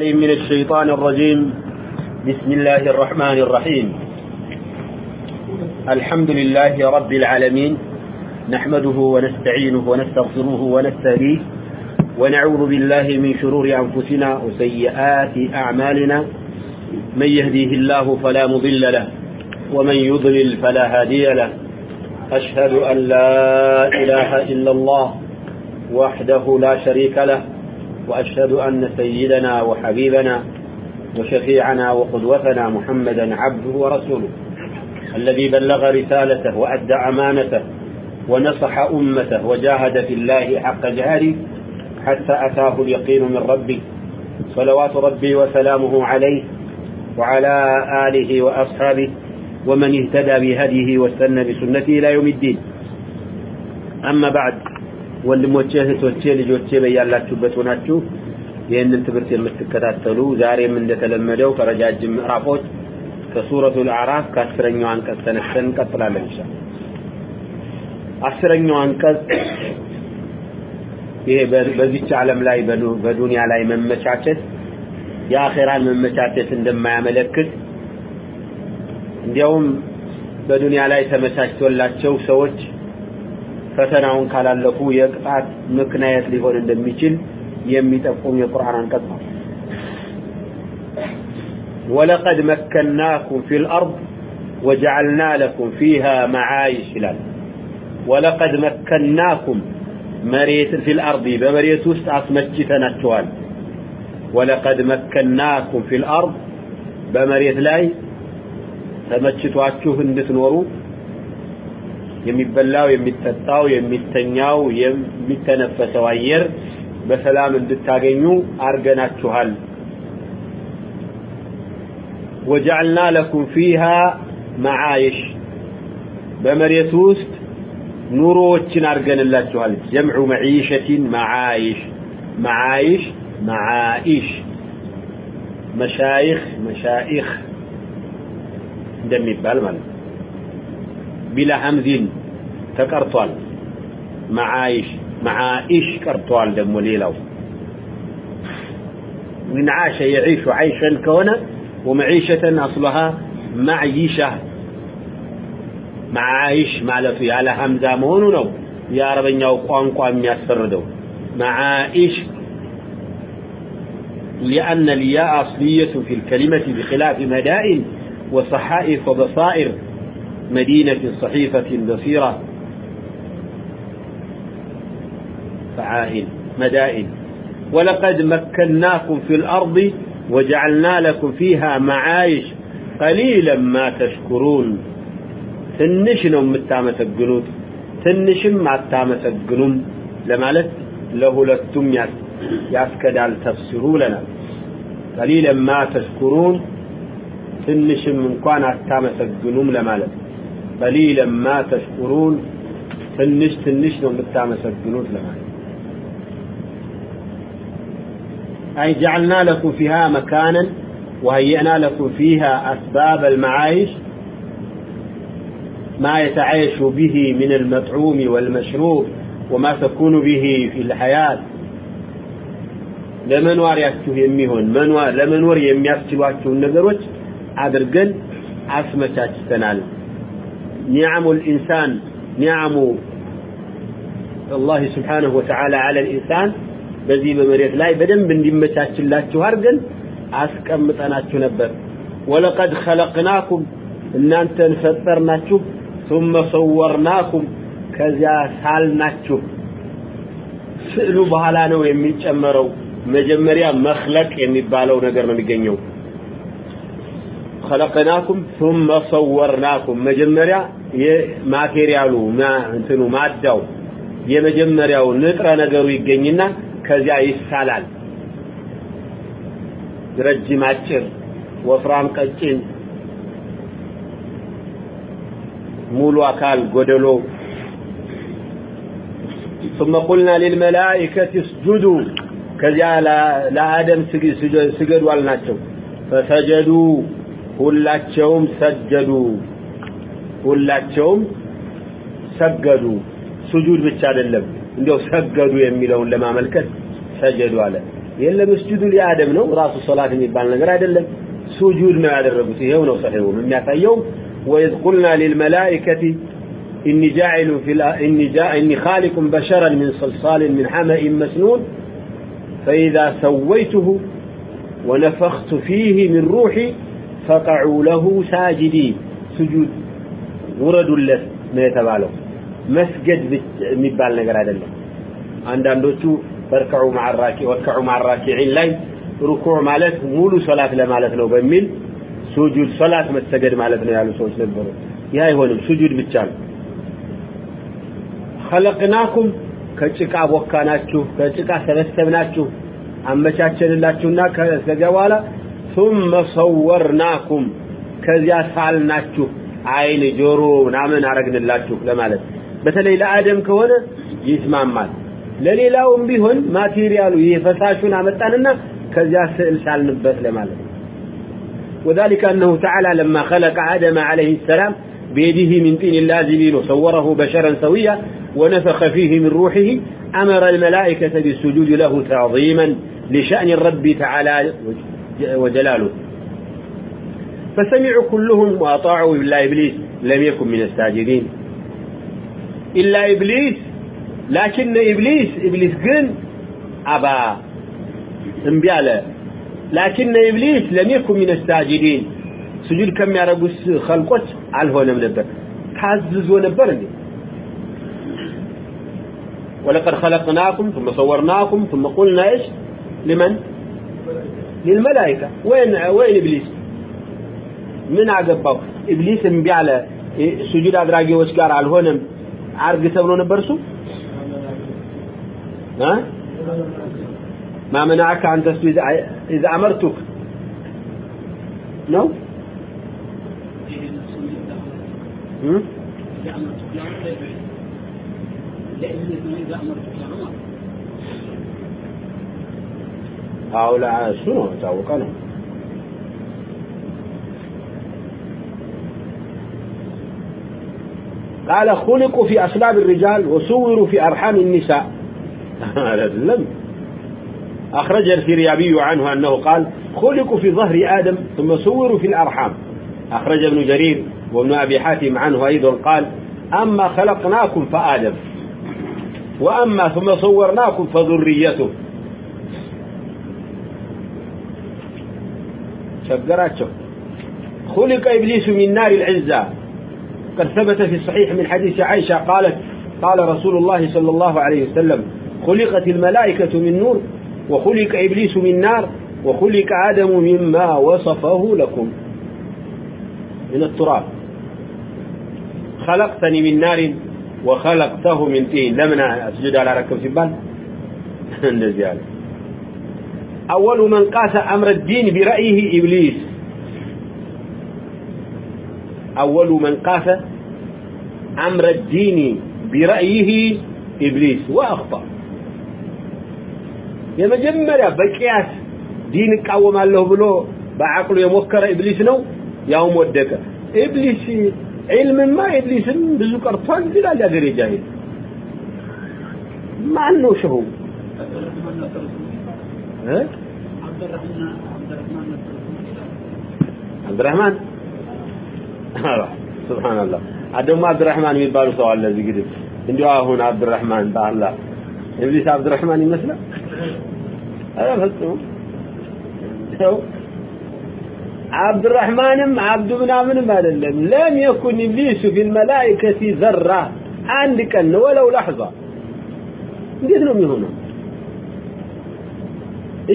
العليم من الشيطان الرجيم. بسم الله الرحمن الرحيم. الحمد لله رب العالمين. نحمده ونستعينه ونستغفره ونستهديه. ونعوذ بالله من شرور أنفسنا وسيئات أعمالنا. من يهديه الله فلا مضل له. ومن يضلل فلا هادي له. أشهد أن لا إله إلا الله وحده لا شريك له. وأشهد أن سيدنا وحبيبنا وشفيعنا وقدوتنا محمدا عبده ورسوله الذي بلغ رسالته وأدى أمانته ونصح أمته وجاهد في الله حق جهاده حتى أتاه اليقين من ربه صلوات ربي وسلامه عليه وعلى آله وأصحابه ومن اهتدى بهديه واستنى بسنته إلى يوم الدين. أما بعد ወንድሞቼ እህቶቼ ልጆቼ በያላችሁበት ሆናችሁ ይህንን ትምህርት የምትከታተሉ ዛሬም እንደተለመደው ከረጃጅም ምዕራፎች ከሱረቱል አዕራፍ ከአስረኛው አንቀጽ ተነስተን እንቀጥላለን ኢንሻአላህ። አስረኛው አንቀጽ ይሄ በዚች ዓለም ላይ በዱንያ ላይ መመቻቸት የአኼራን መመቻቸት እንደማያመለክት እንዲያውም በዱንያ ላይ ተመቻችቶላቸው ሰዎች فتناون قال لكو يقطع مكنيات ليكون اندميچل يميتقوم القران انقطع ولقد مكناكم في الأرض وجعلنا لكم فيها معايش لال ولقد مكناكم مريت في الأرض بمريت وسط اسمچتناچوال ولقد مكناكم في الأرض بمريت لاي تمچتواچو اندتنورو የሚበላው የሚጠጣው የሚተኛው የሚተነፈሰው አየር በሰላም እንድታገኙ አርገናችኋል ወጀዐልና ለኩም ፊሃ መዓይሽ በመሬት ውስጥ ኑሮዎችን አርገንላችኋል ጀምዑ መዒሸቲን መዓይሽ መዓይሽ መዓኢሽ መሻይኽ መሻኢኽ እንደሚባል ማለት ነው ቢላ ሐምዚን ተቀርቷል መዓይሽ መዓኢሽ ቀርቷል ደግሞ ሌላው من عاش يعيش عيشا كونه ومعيشة أصلها معيشة معايش مالته على همزة مهونو نو يا ربنا وقوانقوا أم يسردو معايش لأن الياء أصلية في الكلمة بخلاف مدائن وصحائف وبصائر مدينة صحيفة بصيرة فعائل مدائن ولقد مكناكم في الأرض وجعلنا لكم فيها معايش قليلا ما تشكرون تنشنوا متامسجنوت تنشم ማታመሰግኑም ለማለት ለሁለቱም ያስከዳል ተፍሲሩ ለናል قليلا ما تشكرون ትንሽም እንኳን አታመሰግኑም ለማለት قليلا ما تشكرون ትንሽ ትንሽ ነው የምታመሰግኑት ለማለት أي جعلنا لكم فيها مكانا وهيئنا لكم فيها أسباب المعايش ما يتعايش به من المطعوم والمشروب وما تكون به في الحياة ለመኖሪያችሁ የሚሆን ለመኖር የሚያስችሏችሁን ነገሮች አድርገን አስመቻችተናል نعم الإنسان نعم አላህ ስብሓነሁ ወተዓላ አለል ኢንሳን በዚህ በመሬት ላይ በደንብ እንዲመቻችላችሁ አድርገን አስቀምጠናችሁ ነበር። ወለቀድ ኸለቅናኩም እናንተን ፈጠርናችሁ፣ ثመ ሰወርናኩም ከዚያ ሳልናችሁ። ስዕሉ በኋላ ነው የሚጨመረው። መጀመሪያ መኽለቅ የሚባለው ነገር ነው የሚገኘው። خلقناكم ثم صورناكم መጀመሪያ የማቴሪያሉ እንትኑ ማዳው የመጀመሪያው ንጥረ ነገሩ ይገኝና ከዚያ ይሳላል ረጅም አጭር ወፍራም ቀጭን ሙሉ አካል ጎደሎ ثم قلنا للملائكة اسجدوا ከዚያ ለአደም ስገዱ አልናቸው ፈሰጀዱ ሁላቸውም ሰጀዱ ሁላቸውም ሰገዱ ሱጁድ ብቻ አይደለም እንዲያው ሰገዱ የሚለውን ለማመልከት ሰጀዱ አለ የለም ስጁዱ ሊአደም ነው ራሱ ሶላት የሚባል ነገር አይደለም ሱጁድ ነው ያደረጉት ይሄው ነው ሰሒው የሚያሳየውም وإذ قلنا للملائكة إني جاعل في إني جا إني خالق بشرا من صلصال من حمأ مسنون فإذا سويته ونفخت فيه من روحي ፈቀዑ ለሁ ሳጅዲን ስጁድ ውረዱለት ነው የተባለው። መስገድ የሚባል ነገር አይደለም። አንዳንዶቹ ፈርቀዑ ማዕራኪ ወርከዑ ማዕራኪዒን ላይ ሩኩዕ ማለት ሙሉ ሶላት ለማለት ነው በሚል ሱጁድ ሶላት መሰገድ ማለት ነው ያሉ ሰዎች ነበሩ። ይህ አይሆንም ሱጁድ ብቻ ነው። ኸለቅናኩም ከጭቃ ቦካናችሁ ከጭቃ ሰበሰብናችሁ አመቻቸንላችሁና ከዚያ በኋላ ثم صورناكم ከዚያ ሳልናችሁ አይን ጆሮ ምናምን አረግንላችሁ ለማለት በተለይ ለአደም ከሆነ ይስማማል ለሌላውም ቢሆን ማቴሪያሉ ይሄ ፈሳሹን አመጣንና ከዚያ ስዕል ሳልንበት ለማለት وذلك أنه تعالى لما خلق آدم عليه السلام بيده من طين لازلين وصوره بشرا سويا ونفخ فيه من روحه أمر الملائكة بالسجود له تعظيما لشأن الرب تعالى وجلاله. فسمعوا كلهم وأطاعوا إلا إبليس لم يكن من الساجدين. إلا إبليس لكن إبليس إبليس قن أبا انبياله لكن إبليس لم يكن من الساجدين. سجود كم يرقص خلقت على هو نبر تعزز ونبر ولقد خلقناكم ثم صورناكم ثم قلنا إيش؟ لمن؟ للملائكة. وين وين إبليس؟ من عقبه إبليس بيعلى؟ سجود أدراجي وسكار على هونم عرق تبلو نبرسو؟ ها؟ ما منعك عن تسجد إذا أمرتك. نو؟ إذا أمرتك يا عمر. لأن إذا أمرتك يا عمر. هؤلاء شنو تعوقنا قال خلقوا في أصلاب الرجال وصوروا في أرحام النساء. هذا لم. أخرج الفريابي عنه أنه قال خلقوا في ظهر آدم ثم صوروا في الأرحام. أخرج ابن جرير وابن أبي حاتم عنه أيضا قال أما خلقناكم فآدم وأما ثم صورناكم فذريته. شجراتهم خلق إبليس من نار العزة. قد ثبت في الصحيح من حديث عائشة قالت قال رسول الله صلى الله عليه وسلم خلقت الملائكة من نور وخلق إبليس من نار وخلق آدم مما وصفه لكم. من التراب. خلقتني من نار وخلقته من طين. لمن أسجد على ركب سبال أول من قاس أمر الدين برأيه إبليس أول من قاس أمر الدين برأيه إبليس وأخطأ የመጀመሪያ በቂያስ ዲን እቃወማለሁ ብሎ በአቅሉ የሞከረ ኢብሊስ ነው ያውም ወደቀ ኢብሊስ ዒልምማ ኢብሊስም ብዙ ቀርቷል ይላል ያገሬ ጃሂል ማን ነው ሸሁ عبد الرحمن سبحان الله. عندما عبد الرحمن የሚባሉ ሰው አለ እዚህ ግድብ። እንዲሁ አሁን عبد الرحمن በአላህ እንግሊዝ عبد الرحمن ይመስላል? አረ ፈጽሞ ሰው عبد الرحمن عبد ምናምንም አይደለም። لم يكن ابليس في الملائكه ذره አንድ ቀን لحظه እንዴት ነው የሚሆነው?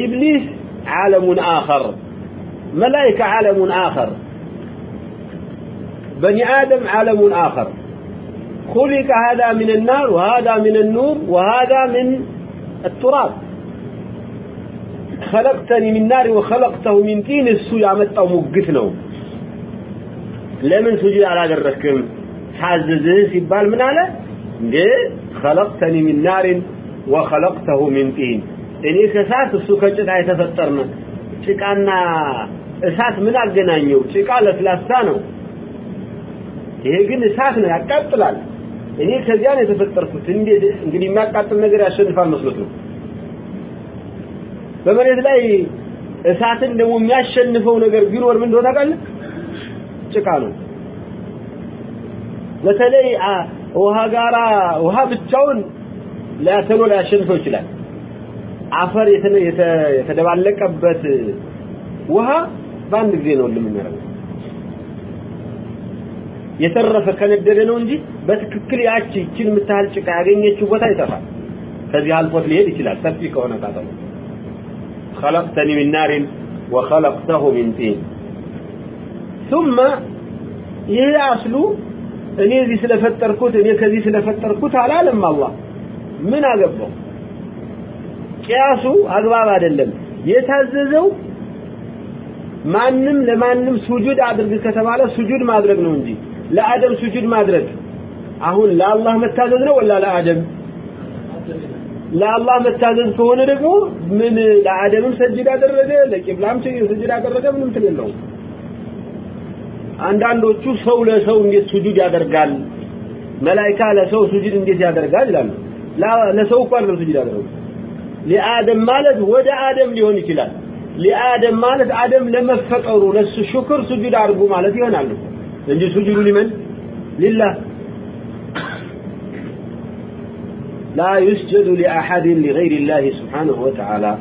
ኢብሊስ ዓለም آخر ملائكة عالم آخر بني آدم عالم آخر خلق هذا من النار وهذا من النور وهذا من التراب خلقتني من نار وخلقته من طين እሱ ያመጣው ሙግት ነው ለምን ሱጁድ አላደረክም ታዘዝህ ሲባል ምን አለ እንዴ خلقتني من نار وخلقته من طين እኔ ከእሳት እሱ ከጭቃ የተፈጠርነ። ጭቃና እሳት ምን አገናኘው? ጭቃ ለስላሳ ነው። ይሄ ግን እሳት ነው ያቃጥላል። እኔ ከዚያ ነው የተፈጠርኩት። እንዴት? እንግዲህ የሚያቃጥል ነገር ያሸንፋል መስሎት ነው። በመሬት ላይ እሳትን ደግሞ የሚያሸንፈው ነገር ቢኖር ምን እንደሆነ ታውቃለህ? ጭቃ ነው። በተለይ ውሃ ጋራ ውሃ ብቻውን ሊያተሎ ሊያሸንፈው ይችላል አፈር የተደባለቀበት ውሃ በአንድ ጊዜ ነው ልምንረው የተረፈ ከነደደ ነው እንጂ በትክክል ያቺ ይችን የምታህል ጭቃ ያገኘችው ቦታ ይጠፋል ከዚህ አልፎት ሊሄድ ይችላል ሰፊ ከሆነ ቃጠሎ خلقتني من نار وخلقته من طين ثم ይሄ አስሉ እኔ እዚህ ስለፈጠርኩት እኔ ከዚህ ስለፈጠርኩት አላለም አላህ ምን አገባው ቂያሱ አግባብ አይደለም። የታዘዘው ማንም ለማንም ሱጁድ አድርግ ከተባለ ሱጁድ ማድረግ ነው እንጂ ለአደም ሱጁድ ማድረግ። አሁን ለአላህ መታዘዝ ነው ወላ ለአደም? ለአላህ መታዘዝ ከሆነ ደግሞ ምን ለአደምም ሰጅድ አደረገ ለቂብላም ሰጅድ አደረገ ምንም የለውም። አንዳንዶቹ ሰው ለሰው እንዴት ሱጁድ ያደርጋል? መላይካ ለሰው ሱጁድ እንዴት ያደርጋል ይላሉ። ለሰው እኮ አይደለም ሱጁድ لآدم مالت ود آدم ليوني يكلال لآدم مالت آدم لما فقروا نسو شكر سجد عربو مالد يهون عنه لنجي سجدوا لمن لله لا يسجد لأحد لغير الله سبحانه وتعالى.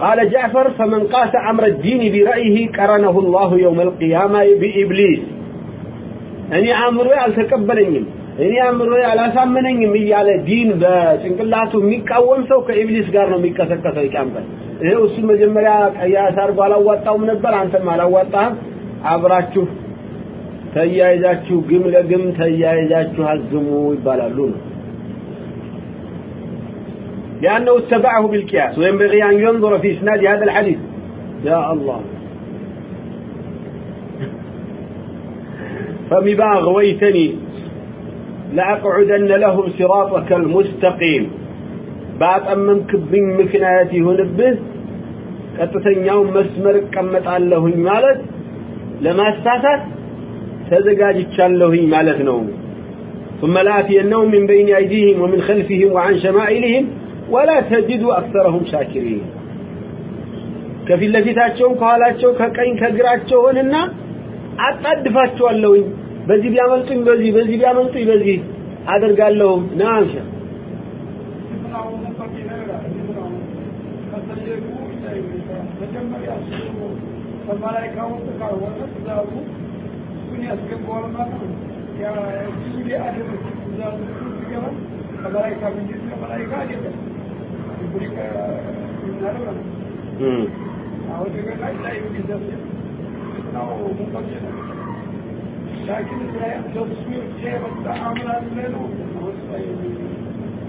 قال جعفر فمن قاس أمر الدين برأيه كرنه الله يوم القيامة بإبليس. أني يعني عمرو منه እኔ አምሮ አላሳመነኝም እያለ ዲን በጭንቅላቱ የሚቃወም ሰው ከኢብሊስ ጋር ነው የሚቀሰቀሰው ይቀምበል ይሄው እሱ መጀመሪያ ቀያስ አርጎ አላዋጣውም ነበር አንተም አላዋጣህም አብራችሁ ተያይዛችሁ ግም ለግም ተያይዛችሁ አዝሙ ይባላሉ ነው لأنه اتبعه بالقياس وينبغي أن ينظر في إسناد هذا الحديث يا الله فبما أغويتني لأقعدن لهم صراطك المستقيم بعد أممك بن مكنايتي هنبه ቀጥተኛውን መስመር እቀመጣለሁኝ ማለት ለማሳሳት ተዘጋጅቻለሁኝ ማለት ነው ثم لآتينهم من بين أيديهم ومن خلفهم وعن شمائلهم ولا تجد أكثرهم شاكرين ከፊት ለፊታቸውም ከኋላቸው ከቀኝ ከግራቸው ሆንና አጣድፋቸዋለሁኝ በዚህ ቢያመልጡኝ በዚህ በዚህ ቢያመልጡኝ በዚህ አደርጋለሁ ናም ሸ ከመላይካው ካልሆነ ትእዛዙ እሱን ያስገባዋል ማለት ነው።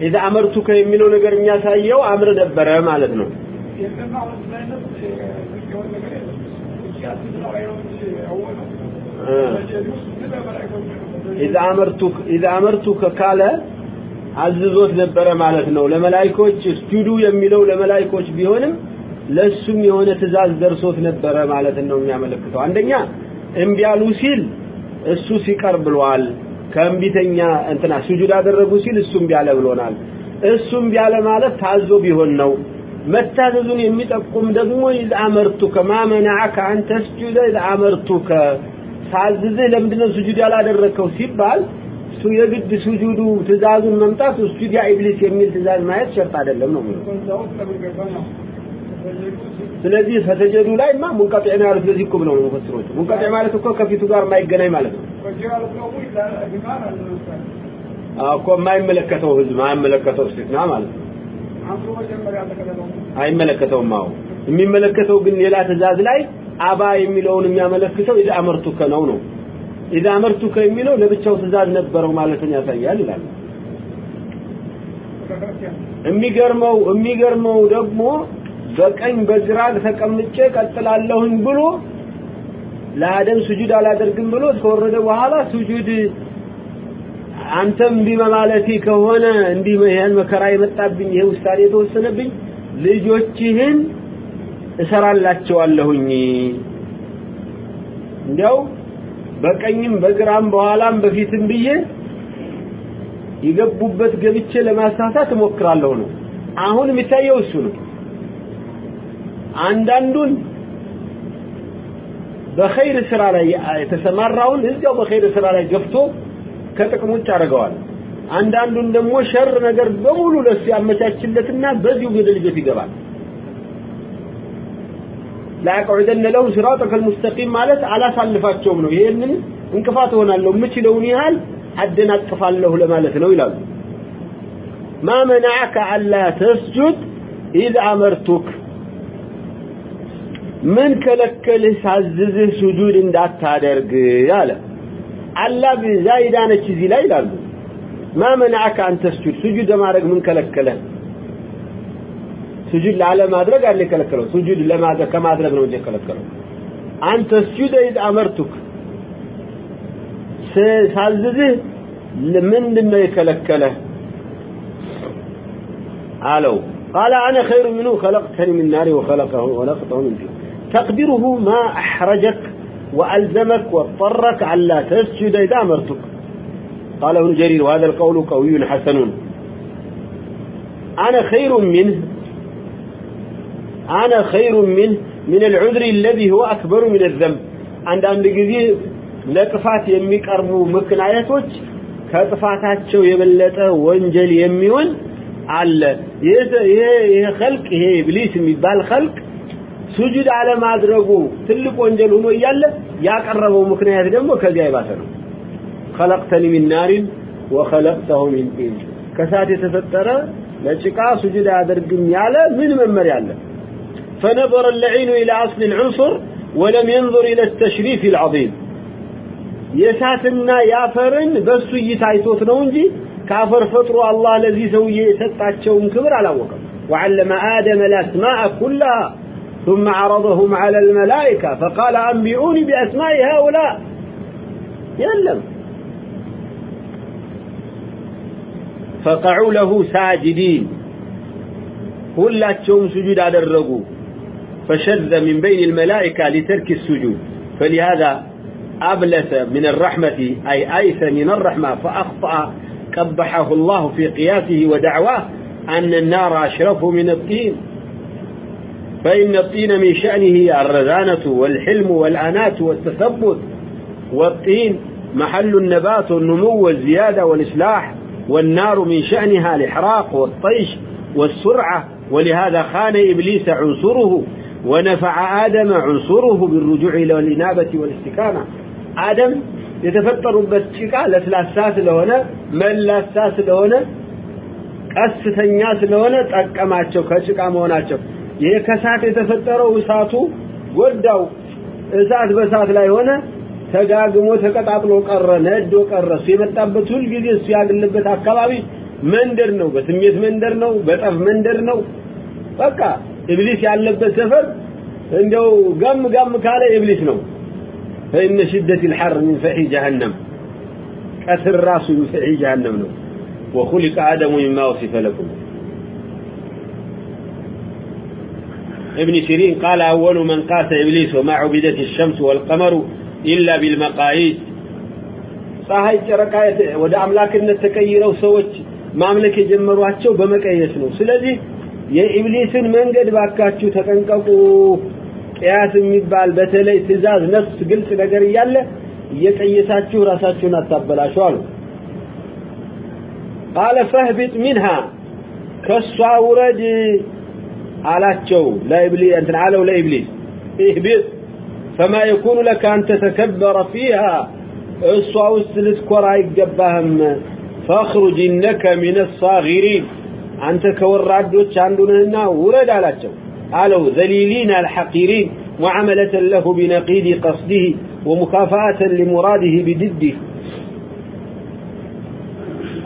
ኢዛ አመርቱከ የሚለው ነገር የሚያሳየው አምር ነበረ ማለት ነው። إذ أمرتك ካለ አዝዞት ነበረ ማለት ነው። ለመላይኮች اسجدوا የሚለው ለመላይኮች ቢሆንም ለሱም የሆነ ትእዛዝ ደርሶት ነበረ ማለት ነው የሚያመለክተው። አንደኛ እምቢያሉ ሲል እሱ ሲቀር ብሏል። ከእምቢተኛ እንትና ስጁድ አደረጉ ሲል እሱም ቢያለ ብሎናል። እሱም ቢያለ ማለት ታዞ ቢሆን ነው። መታዘዙን የሚጠቁም ደግሞ إذ أمرتك ما منعك أن ኢዝ አመርቱከ። ሳዝዝህ ለምንድነው ስጁድ ያላደረግከው ሲባል እሱ የግድ ስጁዱ ትእዛዙን መምጣት ስጁድ ያ ኢብሊስ የሚል ትእዛዝ ማየት ሸርጥ አይደለም ነው የሚለው ስለዚህ ፈተጀዱ ላይማ ሙንቀጢዕ ነው ያሉት ለዚህ እኮ ብለው ነው ሙፈስሮቹ ሙንቀጢዕ ማለት እኮ ከፊቱ ጋር የማይገናኝ ማለት ነው። እኮ የማይመለከተው ህዝብ የማይመለከተው እስቲትና ማለት ነው። አይመለከተውም። አዎ የሚመለከተው ግን ሌላ ትእዛዝ ላይ አባ የሚለውን የሚያመለክተው ኢዛ አመርቱከ ነው ነው። ኢዛ አመርቱከ የሚለው ለብቻው ትእዛዝ ነበረው ማለትን ያሳያል ይላል። የሚገርመው የሚገርመው ደግሞ በቀኝ በግራ ተቀምጬ ቀጥላለሁኝ ብሎ ለአደም ስጁድ አላደርግም ብሎ ከወረደ በኋላ ስጁድ አንተም እንዲህ በማለቴ ከሆነ እንዲህ ይሄን መከራ የመጣብኝ ይሄ ውሳኔ የተወሰነብኝ ልጆችህን እሰራላቸዋለሁኝ። እንዲያው በቀኝም በግራም በኋላም በፊትም ብዬ የገቡበት ገብቼ ለማሳሳት እሞክራለሁ ነው። አሁን የሚታየው እሱ ነው አንዳንዱን በኸይር ስራ ላይ የተሰማራውን እዚያው በኸይር ስራ ላይ ገፍቶ ከጥቅም ውጭ አድርገዋል። አንዳንዱን ደግሞ شر ነገር በሙሉ ለሱ ያመቻችለትና በዚሁ ገደል ቤት ይገባል። لأقعدن لهم صراطك المستقيم ማለት አላሳልፋቸውም ነው። ይሄንን እንቅፋት እሆናለሁ የምችለውን ያህል አደናቅፋለሁ ለማለት ነው ይላሉ። ما منعك ألا تسجد إذ أمرتك ምን ከለከለህ ሳዝዝህ ስጁድ እንዳታደርግ يالا علا بزايدان اتشزي لا يلالو ما منعك أن تسجد سجود ما رق من كلكله سجود لعلى ما أدرق قال لي كلكله سجود لما أدرق كما أدرق نوجه كلكله أن تسجد إذ أمرتك سعززه من لما يكلكله قالوا قال أنا خير منه خلقتني من نار وخلقه وخلقته من فيه تقديره ما أحرجك وألزمك واضطرك ألا تسجد إذا أمرتك قال ابن جرير وهذا القول قوي حسن أنا خير منه أنا خير منه من العذر الذي هو أكبر من الذنب عند عند ጊዜ ለጥፋት የሚቀርቡ ምክንያቶች ከጥፋታቸው የበለጠ ወንጀል የሚሆን አለ ይሄ ይሄ ኸልቅ ይሄ ኢብሊስ የሚባል ኸልቅ سجد على ما أدرجوا تلك وانجل هم يلا يقربوا مكنية دم وكذا باتنا خلقتني من نار وخلقته من تين كساتي تسترى لشقا سجد أدرجم يلا من ممر يلا فنظر اللعين إلى أصل العنصر ولم ينظر إلى التشريف العظيم يساتنا يافرن بس يتايتوت نونجي كافر فطر الله الذي سوي ستاتشون كبر على وقت وعلم آدم الأسماء كلها ثم عرضهم على الملائكة فقال أنبئوني بأسماء هؤلاء يلم فقعوا له ساجدين ሁላቸውም سجود አደረጉ فشذ من بين الملائكة لترك السجود فلهذا أبلس من الرحمة أي أيس من الرحمة فأخطأ قبحه الله في قياسه ودعواه أن النار أشرف من الطين فإن الطين من شأنه الرزانة والحلم والأنات والتثبت والطين محل النبات والنمو والزيادة والإصلاح والنار من شأنها الإحراق والطيش والسرعة ولهذا خان إبليس عنصره ونفع آدم عنصره بالرجوع إلى الإنابة والاستكانة آدم يتفطر بالشكا لسلاسات لهنا من لاسات لهنا ቀስተኛ ስለሆነ ጠቀማቸው ከጭቃ መሆናቸው ይሄ ከሳት የተፈጠረው እሳቱ ጎዳው እሳት በሳት ላይ ሆነ ተጋግሞ ተቀጣጥሎ ቀረ ነዶ ቀረ እሱ የመጣበት ሁል ጊዜ እሱ ያገለበት አካባቢ መንደር ነው በስሜት መንደር ነው በጠፍ መንደር ነው በቃ ኢብሊስ ያለበት ሰፈር እንደው ጋም ጋም ካለ ኢብሊስ ነው فإن شدة الحر من فحي جهنم كثر راسه من فحي جهنم ነው وخلق آدم مما وصف لكم ابن سيرين قال أول من قاس إبليس وما عبدت الشمس والقمر إلا بالمقاييس ፀሐይ ጨረቃ ወደ አምላክነት ተቀይረው ሰዎች ማምለክ የጀመሯቸው በመቀየስ ነው ስለዚህ የኢብሊስን መንገድ ባካችሁ ተጠንቀቁ ቅያስ የሚባል በተለይ ትእዛዝ ነፍስ ግልጽ ነገር እያለ እየቀየሳችሁ ራሳችሁን አታበላሹ አሉ ቃለ ፈህቢጥ ሚንሃ ከሷ ውረድ አላቸው ለኢብሊስ እንትን አለው ለኢብሊስ اهبط فما يكون لك أن تتكبر فيها እሷ ውስጥ ልትኮራ አይገባህም فاخرج إنك من الصاغرين አንተ ከወራዶች አንዱ ነህና ውረድ አላቸው አለው ذليلين الحقيرين معاملة له بنقيض قصده ومكافأة لمراده بضده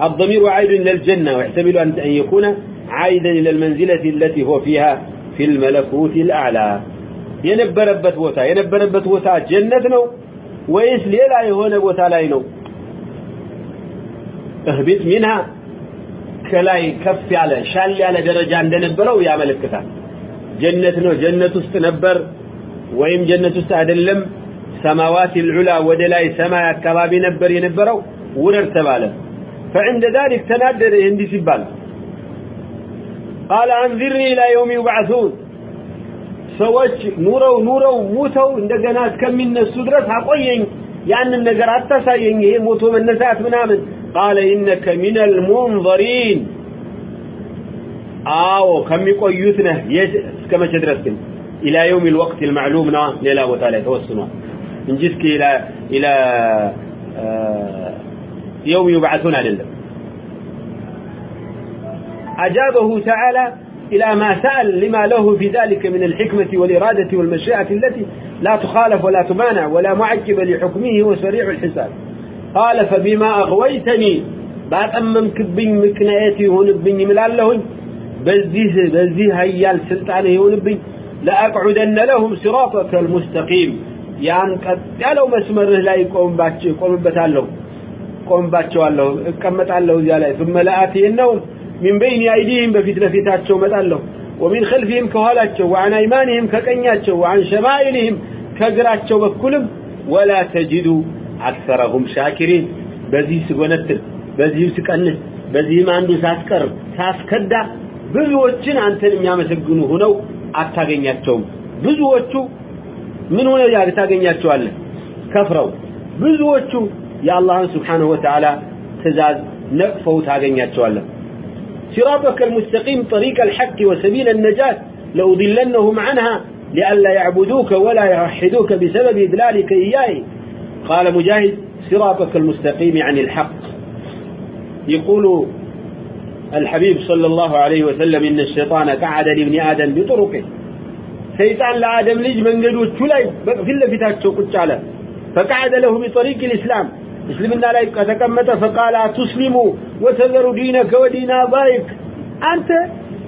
الضمير عائد إلى الجنة ويحتمل أن يكون عائدا إلى المنزلة التي هو فيها في الملكوت الأعلى የነበረበት ቦታ የነበረበት ቦታ ጀነት ነው ወይስ ሌላ የሆነ ቦታ ላይ ነው እህቢጥ ሚንሃ ከላይ ከፍ ያለ ሻል ያለ ደረጃ እንደነበረው ያመለክታል ጀነት ነው ጀነት ውስጥ ነበር ወይም ጀነት ውስጥ አይደለም ሰማዋት العلا ወደ ላይ ሰማይ አካባቢ ነበር የነበረው ውረድ ተባለ فعند ذلك تنادر هندي سبال قال أنظرني إلى يوم يبعثون ሰዎች ኑረው ኑረው ሙተው እንደገና እስከሚነሱ ድረስ አቆየኝ። ያንን ነገር አታሳየኝ ይሄ ሞቶ መነሳት ምናምን قال إنك من المنظرين አዎ ከሚቆዩት ነህ። እስከ መቼ ድረስ ግን? إلى يوم الوقت المعلوم ና ሌላ ቦታ ላይ ተወስኗል። እንጂ እስኪ إلى የውም አይደለም። أجابه تعالى إلى ما سأل لما له في ذلك من الحكمة والإرادة والمشيئة التي لا تخالف ولا تمانع ولا معجب لحكمه وسريع الحساب. قال فبما أغويتني. بعد بأتمم كبين مكنئتي هونبني ملالهن. بزيه بزيه هيال سلطانه هونبني لأقعدن لهم صراطك المستقيم. يعني قد قالوا مسمره لا يقوم باتش يقوم بتالهم قوم باتشوالهم اكمتالهم ثم لآتينهم ሚን በይን አይዲህም በፊት ለፊታቸው መጣለሁ ወሚን ኸልፊህም ከኋላቸው ወአን አይማንህም ከቀኛቸው ወአን ሸማኢልህም ከግራቸው በኩልም ወላ ተጅዱ አክሰረሁም ሻኪሪን በዚህ ስጎነትል በዚህም ስቀንስ በዚህም አንዱ ሳስቀር ሳስከዳ ብዙዎችን አንተን የሚያመሰግኑ ሆነው አታገኛቸውም። ብዙዎቹ ምን ሆነው ታገኛቸዋለህ? ከፍረው። ብዙዎቹ የአላህን ስብሓንሁ ወተዓላ ትእዛዝ ነቅፈው ታገኛቸዋለህ። صراطك المستقيم طريق الحق وسبيل النجاة. لأضلنهم عنها لئلا يعبدوك ولا يوحدوك بسبب إذلالك إياه قال مجاهد صراطك المستقيم عن الحق. يقول الحبيب صلى الله عليه وسلم إن الشيطان قعد لابن آدم بطرقه. شيطان لآدم لجمن قدوت شلي في اللي فتاك فقعد له بطريق الإسلام. እስልምና ላይ ከተቀመጠ ፈቃል አቱስሊሙ ወተዘሩ ዲነከ ወዲና አባይክ አንተ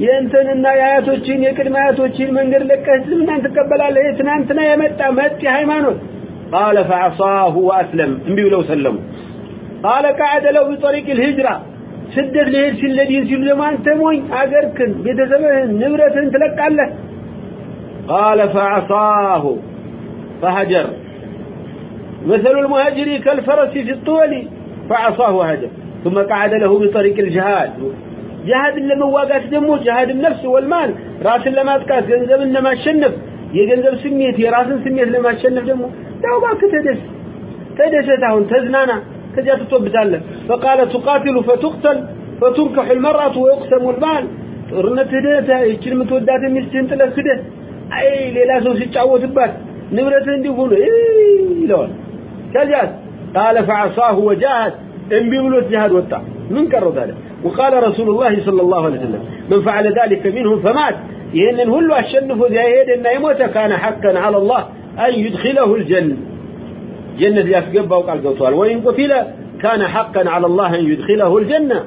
የእንትንና የአያቶችን የቅድመ አያቶችን መንገድ ለቀህ እስልምናን ትቀበላለህ። ትናንትና የመጣ መጥ ሃይማኖት። ቃለ ፈዐሳሁ ወአስለም እምቢ ብለው ሰለሙ። ቃለ ቃዕደ ለው ቢጠሪቅ ልሂጅራ ስደት ሊሄድ ሲል ለዲን ሲሉ ደግሞ አንተ ሞኝ አገርክን ቤተሰብህን ንብረትህን ትለቃለህ። ቃለ ፈዐሳሁ ፈሀጀር مثل المهاجر كالفرس في الطول فعصاه وهجر ثم قعد له بطريق الجهاد جهاد لما واقعت دمو جهاد النفس والمال راس لما تقاس ገንዘብ ለማሸነፍ የገንዘብ ስሜት የራስን ስሜት ለማሸነፍ ደግሞ ያው እባክህ ተደስ ተደሰት አሁን ተዝናና ከዚያ ትቶብታለህ فقال تقاتل فتقتل فتنكح المرأة ويقسم المال ጦርነት ሂደህ ይችን የምትወዳት ሚስትህን ጥለህ ሂደህ አይ ሌላ ሰው ሲጫወትባት ንብረትህ እንዲሁ ሆኖ ይለዋል تجهد قال فعصاه وجاهد. إن بيقولوا الجهاد وطع من كرر ذلك؟ وقال رسول الله صلى الله عليه وسلم من فعل ذلك منهم فمات. يعني يهنن هلو أشنفه ذهيد إن يموت كان حقا على الله أن يدخله الجنة. جنة يفقبها وقال قوتوال وإن قتل كان حقا على الله أن يدخله الجنة.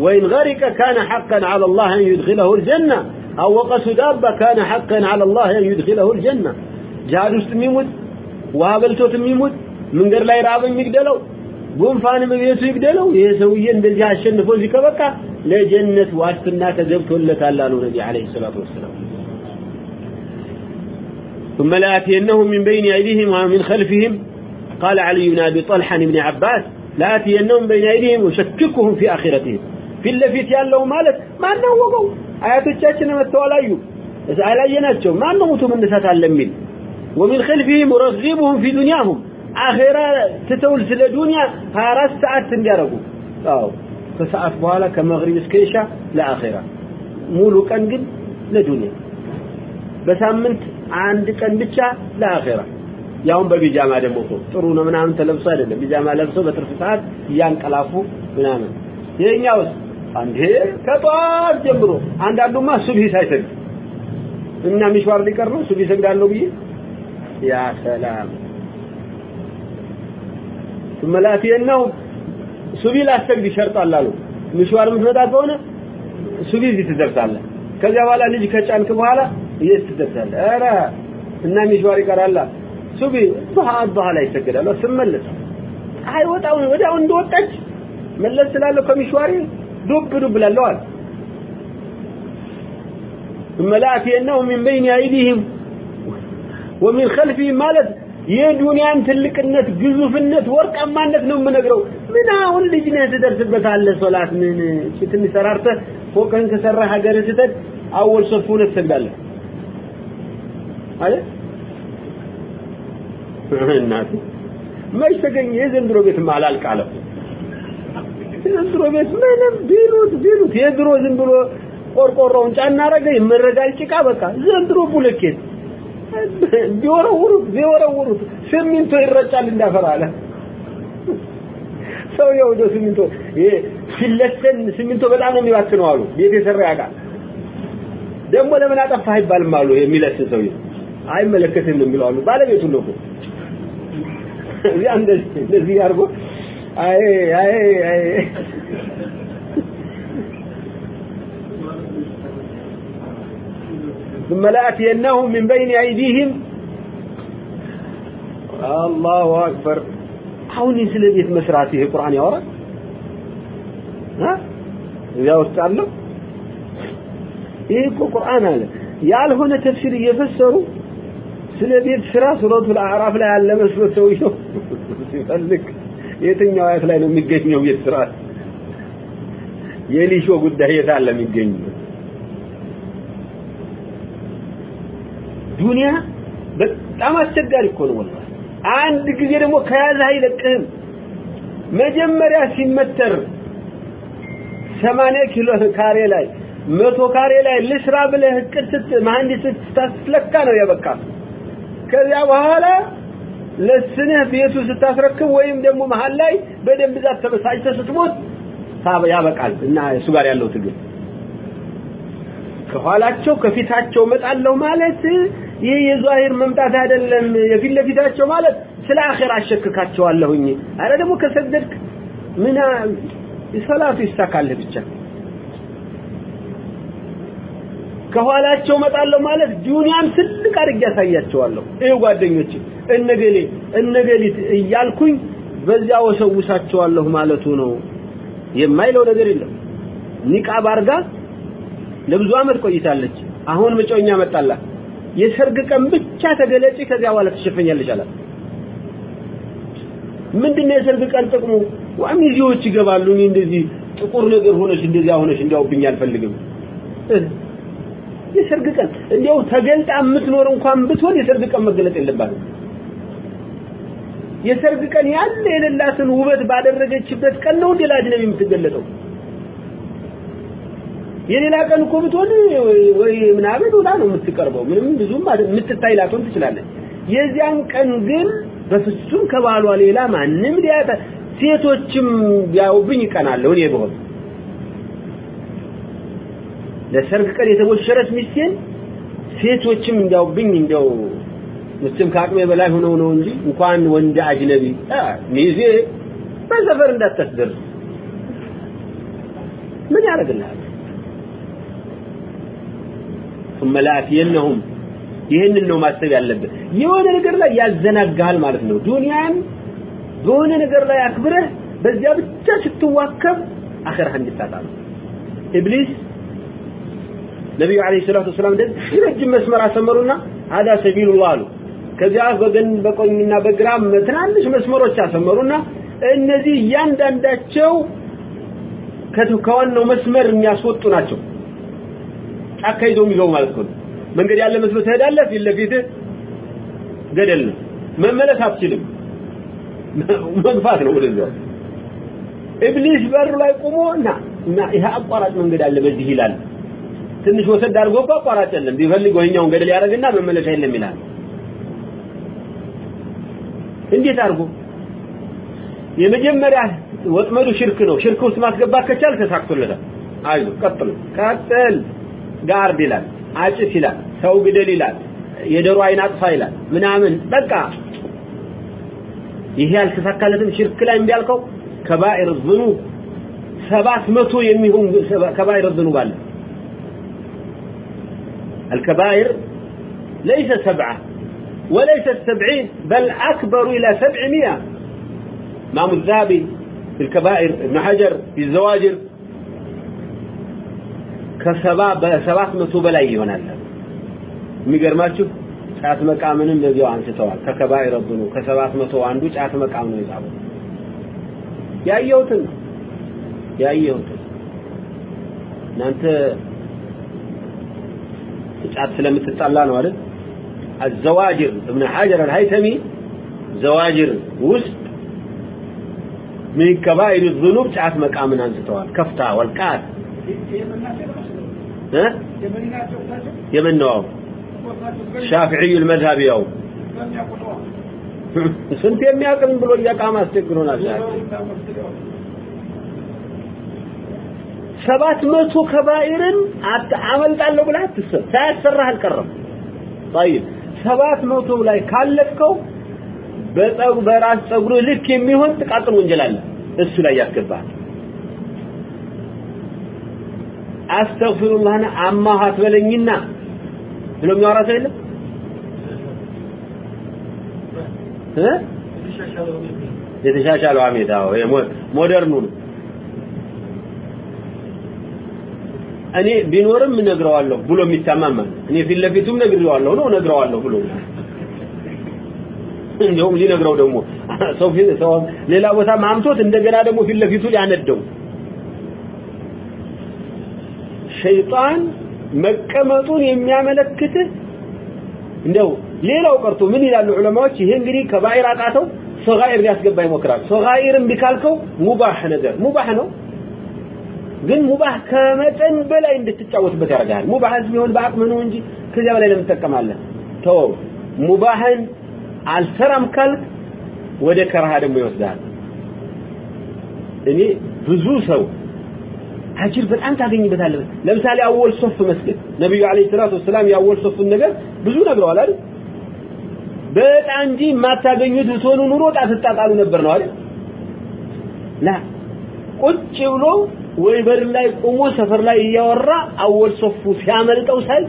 وإن غرق كان حقا على الله أن يدخله الجنة. أو وقس دابة كان حقا على الله أن يدخله الجنة. جهاد استميمود وهابلتو ميمود መንገድ ላይ ራብ የሚግደለው ጉንፋን በቤቱ ይግደለው ይሄ ሰውዬ እንደዚህ አሸንፎ እዚህ ከበቃ ለጀነት ዋስትና ተገብቶለታል አሉ ነቢ ዓለይሂ ሰላቱ ወሰላም ثم لآتينهم من بين أيديهم ومن خلفهم قال علي بن أبي طلحة بن عباس لآتينهم بين أيديهم وشككهم في آخرتهم في اللفيت ያለው ማለት ማን ነው ወቀው አያቶቻችን መተው አላዩ አላየናቸው ማን ነው ሙቱ መነሳት አለ የሚል ومن خلفهم ورغبهم في دنياهم አኼራ ትተውል ስለ ዱንያ 24 ሰዓት እንዲያረጉ አዎ። ከሰዓት በኋላ ከመግሪብ እስከ ኢሻ ለአኼራ። ሙሉ ቀን ግን ለዱንያ። በሳምንት አንድ ቀን ብቻ ለአኼራ። ያውን በቢጃማ ደግሞ እኮ ጥሩ ነው ምናምን ተለብሶ አይደለም። ቢጃማ ለብሰው በትርፍ ሰዓት እያንቀላፉ ምናምን። ይሄኛውስ አንዴ ከጧት ጀምሮ አንዳንዱማ ሱብሂ ሳይሰግድ እና ሚሽዋር ሊቀር ነው ሱብሂ ሰግዳለሁ ብዬ? ያ ሰላም ثم لاتينهم ሱቢ ላሰግድ ይሸርጣል አሉ ሚሽዋር የምትመጣ ከሆነ ሱቢ እዚህ ትደርሳለህ ከዚያ በኋላ ልጅ ከጫንክ በኋላ የት ትደርሳለህ ኧረ እና ሚሽዋር ይቀራላ ሱቢ ዱሃ ዱሃ ላይ ይሰግዳል ስመለስ ፀሐይ ወጣው ወዲያው እንደወጣች መለስ ስላለሁ ከሚሽዋሪ ዱብ ዱብ ላለሁ አለ ثم لاتينهم من بين ايديهم ومن خلفهم ማለት የዱንያን ትልቅነት ግዙፍነት ወርቃማነት ነው የምነግረው። ምን አሁን ልጅ ነህ? ትደርስበታለህ ሶላት ምን? እቺ ትንሽ ሰራርተህ ፎቅህን ከሰራህ ሀገርህ ስትሄድ አወል ሆነህ ትሰግዳለህ አይደል እናት መች ተገኘ? የዘንድሮ ቤትማ አላልቃለም የዘንድሮ ቤት ምንም? ቢሉት ቢሉት የድሮ ዝም ብሎ ቆርቆሮውን ጫና አረገ ይመረጋል ጭቃ በቃ። ዘንድሮ ቡለኬት ቢወረውሩት ቢወረውሩት ሲሚንቶ ይረጫል እንዳፈራለ ሰውየው ወደ ሲሚንቶ ይሄ ሲለሰን ሲሚንቶ በጣም ነው የሚባክነው አሉ። ቤት የሰራ ያውቃል ደግሞ ለምን አጠፋህ አይባልም አሉ። የሚለስን ሰውዬው አይመለከትም ነው የሚለው አሉ። ባለቤቱ ነው እንደዚህ እንደዚህ አድርጎ አይ አይ አይ ثم لآتينهم من بين أيديهم الله أكبر አሁን ስለ ቤት መስራት ይሄ ቁርአን ያወራል ها እዚያ ውስጥ አለው ይሄ እኮ ቁርአን አለ ያልሆነ ተፍሲር እየፈሰሩ ስለ ቤት ስራ ሱረቱል አዕራፍ ላይ ያለ መስሎ ሰውየው ሲፈልግ የትኛው አያት ላይ ነው የሚገኘው ቤት ስራ የሊሾ ጉዳይ የት አለ የሚገኘው ዱንያ በጣም አስቸጋሪ እኮ ነው ወላሂ። አንድ ጊዜ ደግሞ ከያዘህ አይለቅህም። መጀመሪያ ሲመተር 80 ኪሎ ካሬ ላይ መቶ ካሬ ላይ ልስራ ብለህ እቅድ ስት መሐንዲስ ስታስለካ ነው ያበቃ ከዚያ በኋላ ለስነህ ቤቱ ስታስረክብ ወይም ደግሞ መሃል ላይ በደንብ ዛት ተበሳጭተህ ስትሞት ያበቃል እና እሱ ጋር ያለው ትግል። ከኋላቸው ከፊታቸው መጣለሁ ማለት ይህ የዛሂር መምጣት አይደለም የፊት ለፊታቸው ማለት ስለ አኺራ አሸክካቸዋለሁኝ። አረ ደግሞ ከሰገድክ ምን ሰላቱ ይሳካልህ ብቻ። ከኋላቸው መጣለሁ ማለት ዱንያን ትልቅ አድርጌ ያሳያቸዋለሁ ይሄ ጓደኞች እነገሌ እነገሊት እያልኩኝ በዚያ ወሰውሳቸዋለሁ ማለቱ ነው። የማይለው ነገር የለም። ኒቃብ አርጋ ለብዙ አመት ቆይታለች። አሁን መጮኛ መጣላት የሰርግ ቀን ብቻ ተገለጪ ከዚያ በኋላ ትሸፈኛለች አላት። ምንድነው የሰርግ ቀን ጥቅሙ? ሚዜዎች ይገባሉ። እኔ እንደዚህ ጥቁር ነገር ሆነሽ እንደዚያ ሆነሽ እንዲያውብኝ አልፈልግም። የሰርግ ቀን እንዲያው ተገልጣ የምትኖር እንኳን ብትሆን የሰርግ ቀን መገለጥ የለባትም። የሰርግ ቀን ያለ የሌላትን ውበት ባደረገችበት ቀን ነው እንዴ ለአጅነቢ የምትገለጠው የሌላ ቀን እኮ ብትሆን ወይ ምናምን ወዳ ነው የምትቀርበው። ምንም ብዙም የምትታይ ላትሆን ትችላለች። የዚያን ቀን ግን በፍጹም ከባሏ ሌላ ማንም ሊያታ ሴቶችም ቢያውብኝ ይቀናለሁ እኔ ብሆን። ለሰርግ ቀን የተሞሸረች ሚስቴን ሴቶችም እንዲያውብኝ እንዲያው ምስም ከአቅሜ በላይ ሆነው ነው እንጂ እንኳን ወንድ አጅነቢ ሚዜ በሰፈር እንዳታስደርስ። ምን ያደርግልሃል ثم لاتينهم ይህንን ነው ማሰብ ያለብህ የሆነ ነገር ላይ ያዘናጋል ማለት ነው ዱንያን በሆነ ነገር ላይ አክብረህ በዚያ ብቻ ስትዋከብ አኺራህ እንድታጣ ነው ኢብሊስ ነቢዩ አለይሂ ሰላቱ ወሰላም እንደዚህ ረጅም መስመር አሰመሩና አዳ ሰቢሉላህ አሉ ከዚያ በገን በቆኝና በግራም ትናንሽ መስመሮች አሰመሩና እነዚህ እያንዳንዳቸው ከዋናው መስመር የሚያስወጡ ናቸው ጫካ ይዘው የሚገቡ ማለት ነው መንገድ ያለ መስሎ ትሄዳለህ ፊት ለፊትህ ገደል ነው። መመለስ አትችልም። መግፋት ነው ወደዚያው። ኢብሊስ በር ላይ ቆሞ እና እና ይሄ አቋራጭ መንገድ አለ በዚህ ይላል። ትንሽ ወሰድ አድርጎ እኮ አቋራጭ የለም። ቢፈልግ ወይኛውን ገደል ያደርግና መመለሻ የለም ይላል። እንዴት አድርጎ? የመጀመሪያ ወጥመዱ ሽርክ ነው። ሽርክ ውስጥ ማስገባት ከቻል ተሳክቶለታል። አይዞ ቀጥሉ ቀጥል ጋርድ ይላል አጭስ ይላል ሰው ግደል ይላል የደሮ አይን አጥፋ ይላል ምናምን በቃ ይሄ ያልተሳካለትም ሽርክ ላይ እንዲያልከው ከባኢር ዝኑብ ሰባት መቶ የሚሆን ከባኢር ዝኑብ አለ الكبائر ليس سبعة وليس سبعين بل أكبر إلى سبعمائة إمام الذهبي في الكبائر ابن حجر في الزواجر ከሰባት መቶ በላይ ይሆናል የሚገርማችሁ ጫት መቃምንም በዚያው አንስተዋል ከከባኢር ዙኑ ከሰባት መቶ አንዱ ጫት መቃም ነው የጻፈው ያየሁትን ያየሁትን እናንተ ጫት ስለምትጣላ ነው አይደል الزواجر ابن حجر الهيثمي زواجر ውስጥ من كبائر الذنوب ጫት መቃምን አንስተዋል ከፍታ ወልቃት እ የምን ነው ሻፊዒ المذهب ያው ስንት የሚያቅም ብሎ እያቃማ አስቸግሮናል ሰባት መቶ ከባኢርን አመልጣለሁ ብለህ አትሰብ ሳያሰራህ አልቀረም طيب ሰባት መቶ ላይ ካለፍከው በፀጉ በራስ ፀጉር ልክ የሚሆን ጥቃቅን ወንጀል አለ እሱ ላይ ያስገባል አስተግፊሩላህና አማህ አትበለኝና ብሎ የሚያወራ ሰው የለም? እ? የተሻሻለው አሜታ ሞደርኑ ነው። እኔ ቢኖርም እነግረዋለሁ ብሎ የሚታማማ እኔ ፊት ለፊቱም ነግሬዋለሁ ነው እነግረዋለሁ ብሎ እንደውም ሊነግረው ደግሞ ሰው ሌላ ቦታ ማምቶት እንደገና ደግሞ ፊት ለፊቱ ሊያነደው ሸይጣን መቀመጡን የሚያመለክት እንደው ሌላው ቀርቶ ምን ይላሉ ዑለማዎች? ይሄ እንግዲህ كبائر አቃተው صغائر ሊያስገባ ይሞክራል። صغائር ም ቢካልከው مباح ነገር مباح ነው። ግን مباح ከመጠን በላይ እንድትጫወትበት ያደርጋል مباح ቢሆን በአቅም ነው እንጂ ከዚያ በላይ ለምን ትጠቀማለህ? ተወው مباح ን አልሰራም ካልክ ወደ كراهة ደግሞ ይወስዳል እኔ ብዙ ሰው أجر በጣም ታገኝበታለህ። ለምሳሌ أول صف መስጊድ ነብዩ عليه الصلاة والسلام የ أول صف ን ነገር ብዙ ነግረዋል አይደል? በጣም እንጂ የማታገኙት ብትሆኑ ኑሮ ጣትጣጣሉ ነበር ነው አይደል? ላ ቁጭ ብሎ ወይ ላይ ቆሞ ሰፈር ላይ እያወራ አወል ሶፉ ሲያመልጠው ሳይ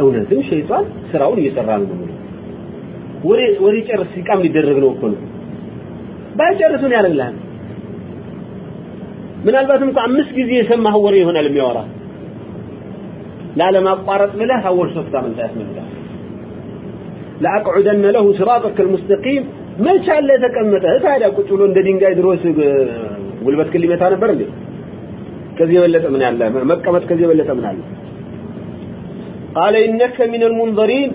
እውነትም ሸይጣን ስራውን እየሰራ ነው ነው ወሬ ወሬ ጨርስ ሲቃም ሊደረግ ነው እኮ ነው። ባይጨርሱን ያደርግልሃል ምናልባትም እንኳን አምስት ጊዜ የሰማህ ወሬ ይሆናል የሚያወራ ላለማቋረጥ ብለህ አወል ሶፍ ታመልጣ ያስመልጣል ለአቅዑደነ ለሁ ሲራጠከ المستقيم መች አለ የተቀመጠ ታዲያ ቁጭ ብሎ እንደ ድንጋይ ድሮስ ጉልበት ክል ሊመታ ነበር እንዴ ከዚህ የበለጠ ምን ያለ መቀመጥ ከዚህ የበለጠ ምን አለ قال إنك من المنظرين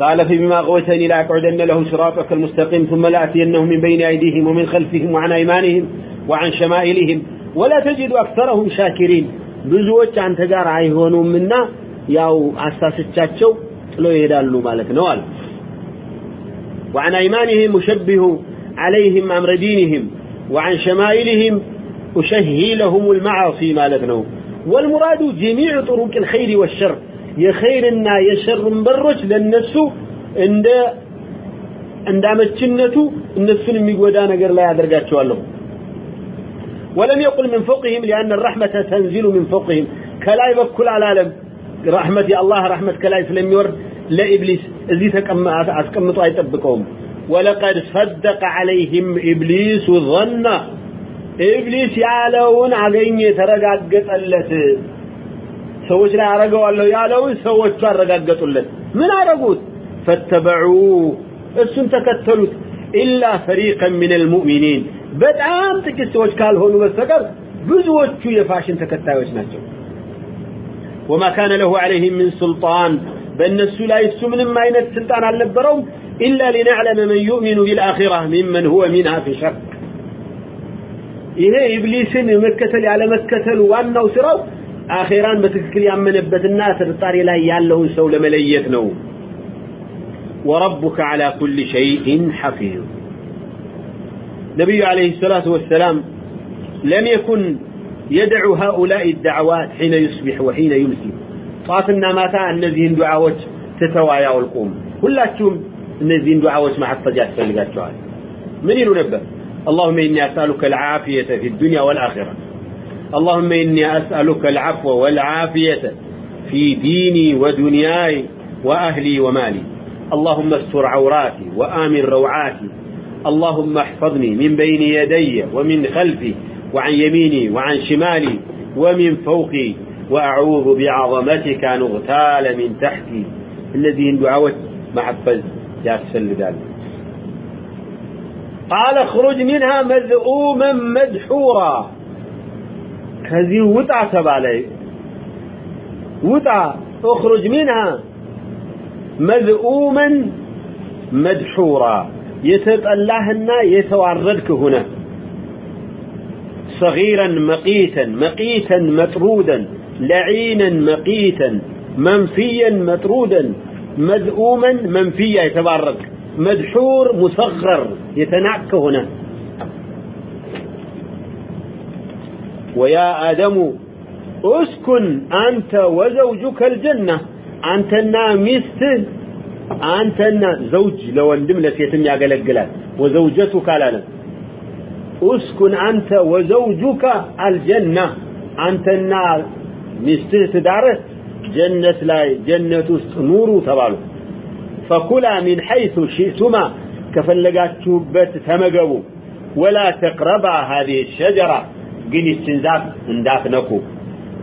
قال فبما غويتني لأقعدن له صراطك المستقيم ثم لأتينهم من بين أيديهم ومن خلفهم وعن أيمانهم وعن شمائلهم ولا تجد أكثرهم شاكرين ብዙዎች አንተ ጋር አይሆኑምና ያው አሳስቻቸው ጥሎ ይሄዳሉ ማለት ነው አለ وعن أيمانهم أشبه عليهم أمر دينهم وعن شمائلهم أشهي لهم المعاصي مالتنا والمراد جميع طرق الخير والشر يخيرنا يشر برج للنفس عند عند أمتشنته النفس الميقودا نقر لا يدرقات له ولم يقل من فوقهم لأن الرحمة تنزل من فوقهم. كلا يبكل على العالم. رحمة الله رحمة كلاي سلم يورد لإبليس. أم تكمتوا يطبقهم ولقد صدق عليهم إبليس ظن إبليس يعلون عقين يترجع قلت سوش لا عرقوا الله يعلون سوش ترقق قلت من عرقوت فاتبعوه السنتك التلوت إلا فريقا من المؤمنين በጣም ጥቂት ሰዎች ካልሆኑ በስተቀር ብዙዎቹ የፋሽን ተከታዮች ናቸው وما كان له عليهم من سلطان በእነሱ ላይ እሱ ምንም አይነት ስልጣን አልነበረውም ኢላ ሊነዕለመ መን ዩእሚኑ ቢልአኺራ ሚመን ሁወ ሚንሃ ፊ ሸክ ይሄ ኢብሊስን መከተል ያለመከተሉ ዋናው ስራው አኼራን በትክክል ያመነበትና ጥርጣሬ ላይ ያለውን ሰው ለመለየት ነው وربك على كل شيء حفيظ نبي عليه الصلاة والسلام لم يكن يدعو هؤلاء الدعوات حين يصبح وحين يمسي طافنا ماتا እነዚህን ዱዓዎች ትተው አያውልቁም ሁላችሁም እነዚህን ዱዓዎች ማሐፈዝ ያስፈልጋቸዋል ምን ይሉ ነበር اللهم إني أسألك العافية في الدنيا والآخرة اللهم إني أسألك العفو والعافية في ديني ودنياي وأهلي ومالي اللهم استر عوراتي وآمن روعاتي اللهم احفظني من بين يدي ومن خلفي وعن يميني وعن شمالي ومن فوقي وأعوذ بعظمتك أن أغتال من تحتي. الذي دعوت محفز يا سلدان قال اخرج منها مذءوما مدحورا. هذه وطع تبالي وطع اخرج منها مذءوما مدحورا. የተጠላህና የተዋረድክ ሁነ صغيرا مقيتا مقيتا مطرودا لعينا مقيتا منفيا مطرودا مذءوما منفيا يتبارك مدحور مصغر يتنعك هنا ويا آدم اسكن أنت وزوجك الجنة أنتنا مست አንተና ዘውጅ ለወንድም ለሴትም ያገለግላል። ወዘውጀቱ አላለ። እስኩን አንተ ወዘውጁካ አልጀና አንተና ሚስትህ ትዳርህ ጀነት ላይ ጀነት ውስጥ ኑሩ ተባሉ። ፈኩላ ሚን ሐይሱ ሺእቱማ ከፈለጋችሁበት ተመገቡ። ወላ ተቅረባ ሀዚህ ሸጀራ ግን ይችን ዛፍ እንዳትነኩ።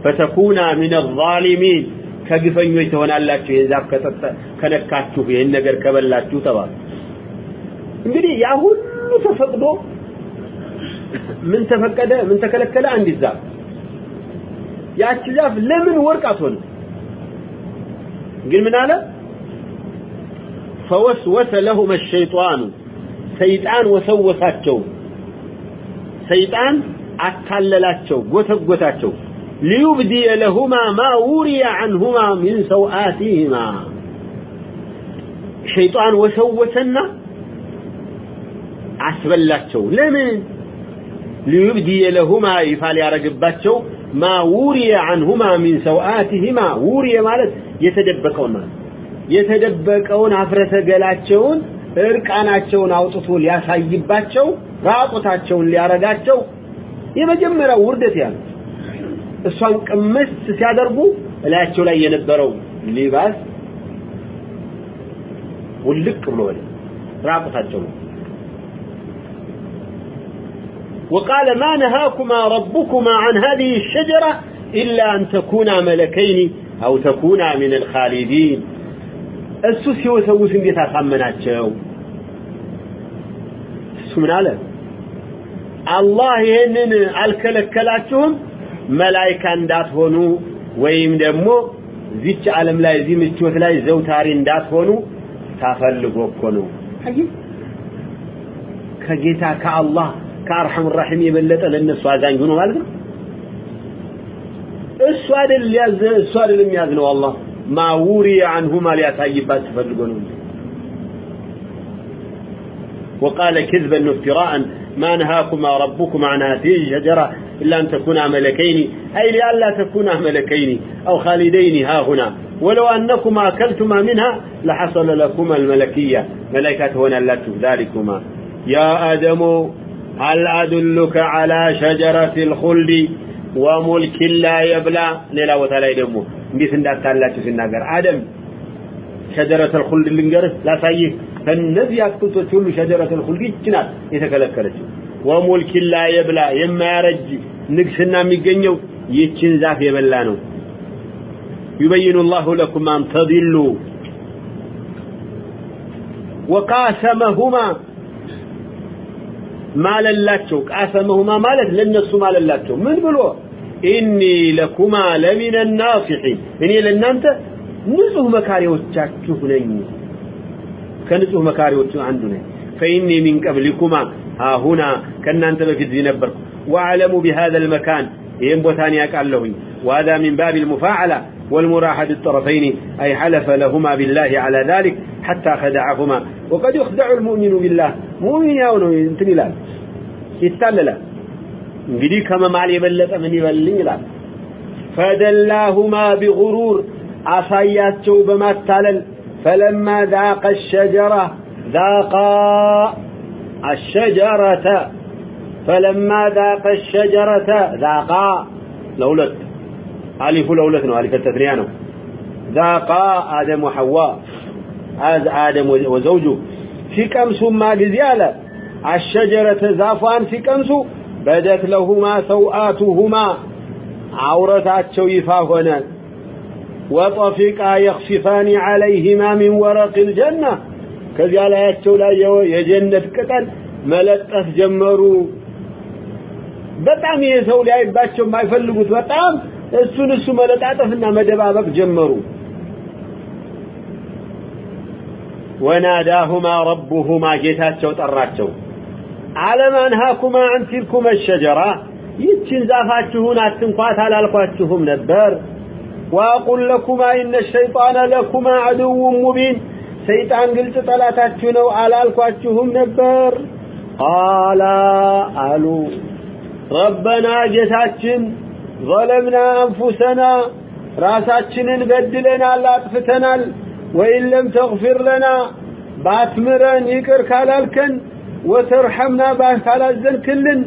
ፈተኩና ሚን አዛሊሚን ከግፈኞች ትሆናላችሁ ይህን ዛፍ ከነካችሁ ይህን ነገር ከበላችሁ ተባሉ እንግዲህ ያ ሁሉ ተፈቅዶ ምን ተፈቀደ ምን ተከለከለ አንዲት ዛፍ ያቺ ዛፍ ለምን ወርቅ አትሆንም ግን ምን አለ فوسوس لهما الشيطان ሰይጣን ወሰወሳቸው ሰይጣን አታለላቸው ጎተጎታቸው ليبدي لهما ما وري عنهما من سوآتهما شيطان وسوسنا አስበላቸው ለምን ليبدي لهما ይፋል ያረግባቸው ما وري عنهما من سوآتهما وري ማለት የተደበቀውን ማለት የተደበቀውን አፍረተ ገላቸውን እርቃናቸውን አውጥቶ ሊያሳይባቸው ራቁታቸውን ሊያረጋቸው የመጀመሪያው ውርደት ያለ እሷን ቅምስ ሲያደርጉ እላያቸው ላይ የነበረው ሊባስ ውልቅ ብሎ ወደ ራቁታቸው ነው وقال ما نهاكما ربكما عن هذه الشجرة إلا أن تكونا ملكين أو تكونا من الخالدين እሱ ሲወሰውስ እንዴት አሳመናቸው እሱ ምን አለ አላህ ይሄንን አልከለከላችሁም መላይካ እንዳትሆኑ ወይም ደግሞ ዚች ዓለም ላይ እዚህ ምቾት ላይ ዘውታሪ እንዳትሆኑ ታፈልጎ እኮ ነው ከጌታ ከአላህ ከአርሐም ራሒም የበለጠ ለነሱ አዛኝ ሆኖ ማለት ነው እሱ አይደል ያዘ እሱ አይደል የሚያዝነው አላህ ما وري عنهما ليتايبات تفلقون وقال كذبا وافتراء ما نهاكما ربكما عن هذه الشجرة إلا أن تكونا ملكين أي لئلا تكونا ملكين أو خالدين ها هنا ولو أنكما أكلتما منها لحصل لكما الملكية ملكة هنا لا ذلكما يا آدم هل أدلك على شجرة الخلد وملك لا يبلى ሌላ ቦታ ላይ ደግሞ እንዴት እንዳታላችሁ ሲናገር አደም ሸጀረተል ኹልድ ልንገርህ ላሳይህ ከነዚህ አትክልቶች ሁሉ ሸጀረተል ኹልድ ይችናል የተከለከለችው ወሙልክ ላ የብላ የማያረጅ ንግስና የሚገኘው ይችን ዛፍ የበላ ነው يبين الله لكم أن تضلوا وقاسمهما ማለላቸው ቃሰመሁማ ማለት ለነሱ ማለላቸው ምን ብሎ ኢኒ ለኩማ ለሚነ ናሲሒን እኔ ለእናንተ ንጹህ መካሪዎቻችሁ ነኝ ከንጹህ መካሪዎቹ አንዱ ነኝ ፈኢኒ ሚን ቀብሊኩማ ها هنا في الدين برك وأعلم بهذا المكان. ينبتان يقالهن وهذا من باب المفاعلة والمراحة بالطرفين أي حلف لهما بالله على ذلك حتى خدعهما. وقد يخدع المؤمن بالله. مؤمن يونه ينتني لا. يتلل እንግዲህ ከመማል የበለጠ من ይበልኝ ይላል فدلاهما بغرور. አሳያቸው በማታለል فلما ذاق الشجرة ذاقا. الشجرة. فلما ذاق الشجرة ذاقا لولد. ألف لولد ألف التثنيان ذاقا آدم وحواء. هذا آدم وزوجه. في كمسو ما جزيالة. الشجرة زافان في كمسو بدت لهما سوآتهما. عورتاتشو يفاهنا وطفقا يخصفان عليهما من ورق الجنة. ከዚያ ላያቸው ላይ የጀነት ቅጠል መለጠፍ ጀመሩ። በጣም ይሄ ሰው ሊያይባቸው የማይፈልጉት በጣም እሱን እሱ መለጣጠፍና መደባበቅ ጀመሩ። ወናዳሁማ ረቡሁማ ጌታቸው ጠራቸው። አለም አንሃኩማ አን ቲልኩማ ሸጀራ ይችን ዛፋችሁን አትንኳት አላልኳችሁም ነበር? ወአቁል ለኩማ ኢነ ሸይጣነ ለኩማ ዐድው ሙቢን ሰይጣን ግልጽ ጠላታችሁ ነው አላልኳችሁም ነበር ቃላ አሉ ረበና ጌታችን ظلمنا أنفسنا ራሳችንን በድለናል አጥፍተናል ወይን ለም ተግፊር ለና ባትምረን ይቅር ካላልከን ወተርሐምና ካላዘንክልን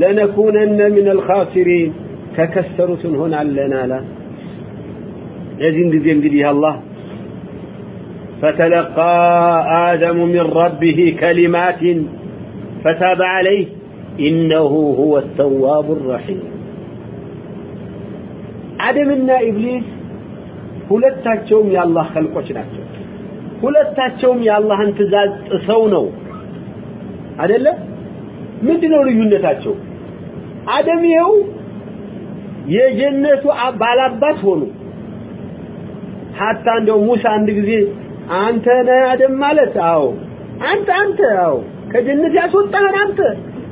ለነኩነነ ምን አልኻሲሪን ተከሰሩት እንሆናለን አላ ለዚህም ጊዜ እንግዲህ አላህ فتلقى آدم من ربه كلمات فتاب عليه إنه هو التواب الرحيم አደምና ኢብሊስ ሁለታቸውም የአላህ ኸልቆች ናቸው ሁለታቸውም የአላህን ትእዛዝ ጥሰው ነው አይደለ ምንድነው ልዩነታቸው አደም ይኸው የጀነቱ ባላባት ሆኑ ሀታ እንደው ሙሳ አንድ ጊዜ አንተ ነህ አደም ማለት? አዎ። አንተ አንተ አዎ። ከጀነት ያስወጣህን አንተ።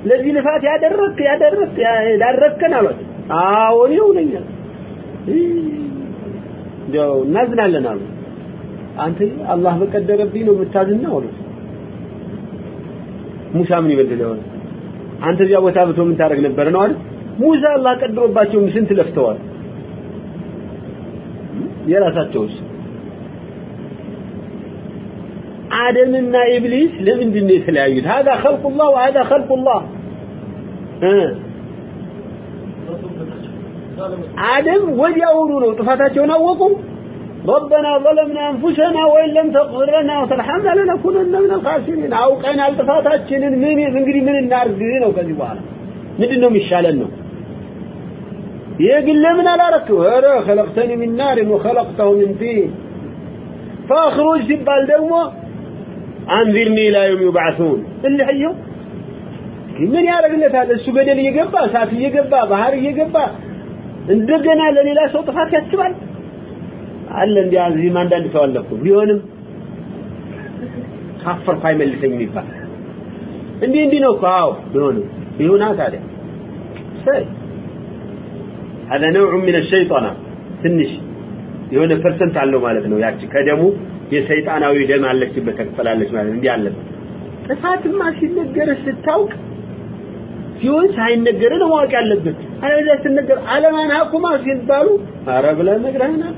ለዚህ ልፋት ያደረክ ያደረክ ያደረከን አሉት አዎ እኔው ነኝ እንደው እናዝናለን አሉ። አንተ አላህ በቀደረብኝ ነው የምታዝናው አሉት። ሙሳ ምን ይበድለው አንተ እዚያ ቦታ ብቶ ምን ታደርግ ነበር ነው አይደል ሙሳ አላህ ቀድሮባቸው ስንት ለፍተዋል? የራሳቸውስ አደምና ኢብሊስ ለምንድን ነው የተለያዩት هذا خلق الله وهذا خلق الله አደም ወዲያውኑ ነው ጥፋታቸውን አወቁ ربنا ظلمنا انفسنا وان لم تغفر لنا وترحمنا لنكونن من الخاسرين አውቀናል ጥፋታችንን ምን እንግዲህ ምን እናርግ ነው ከዚህ በኋላ ምንድነው የሚሻለን ነው ይሄ ግን ለምን አላረክም ኧረ خلقتني من نار وخلقته من طين فاخرج ሲባል ደግሞ አንዚርኒ ኢላ የውም ዩብዓሱን እልህየው ምን ያደርግለታል እሱ ገደል እየገባ እሳት እየገባ ባህር እየገባ እንደገና ለሌላ ሰው ጥፋት ያስባል አለ እንዲያ እዚህም አንዳንድ ሰው አለ እኮ ቢሆንም ካፈርኩ አይመልሰኝም ይባል እንዲህ እንዲህ ነው እኮ አዎ ቢሆንም ይሁና ታዲያ ሰይ هذا نوع من الشيطنة ትንሽ የሆነ ፐርሰንት አለው ማለት ነው ያቺ ከደሙ የሰይጣናዊ ደም አለችበት ተከፈላለች ማለት እንዲህ አለበት ጥፋትማ ሲነገር ስታውቅ ሲሆን ሳይነገር ነው ማወቅ ያለበት አለበለዚያ ስትነገር አለማንሃኩማ ሲባሉ ኧረ ብለህ ነግረህናል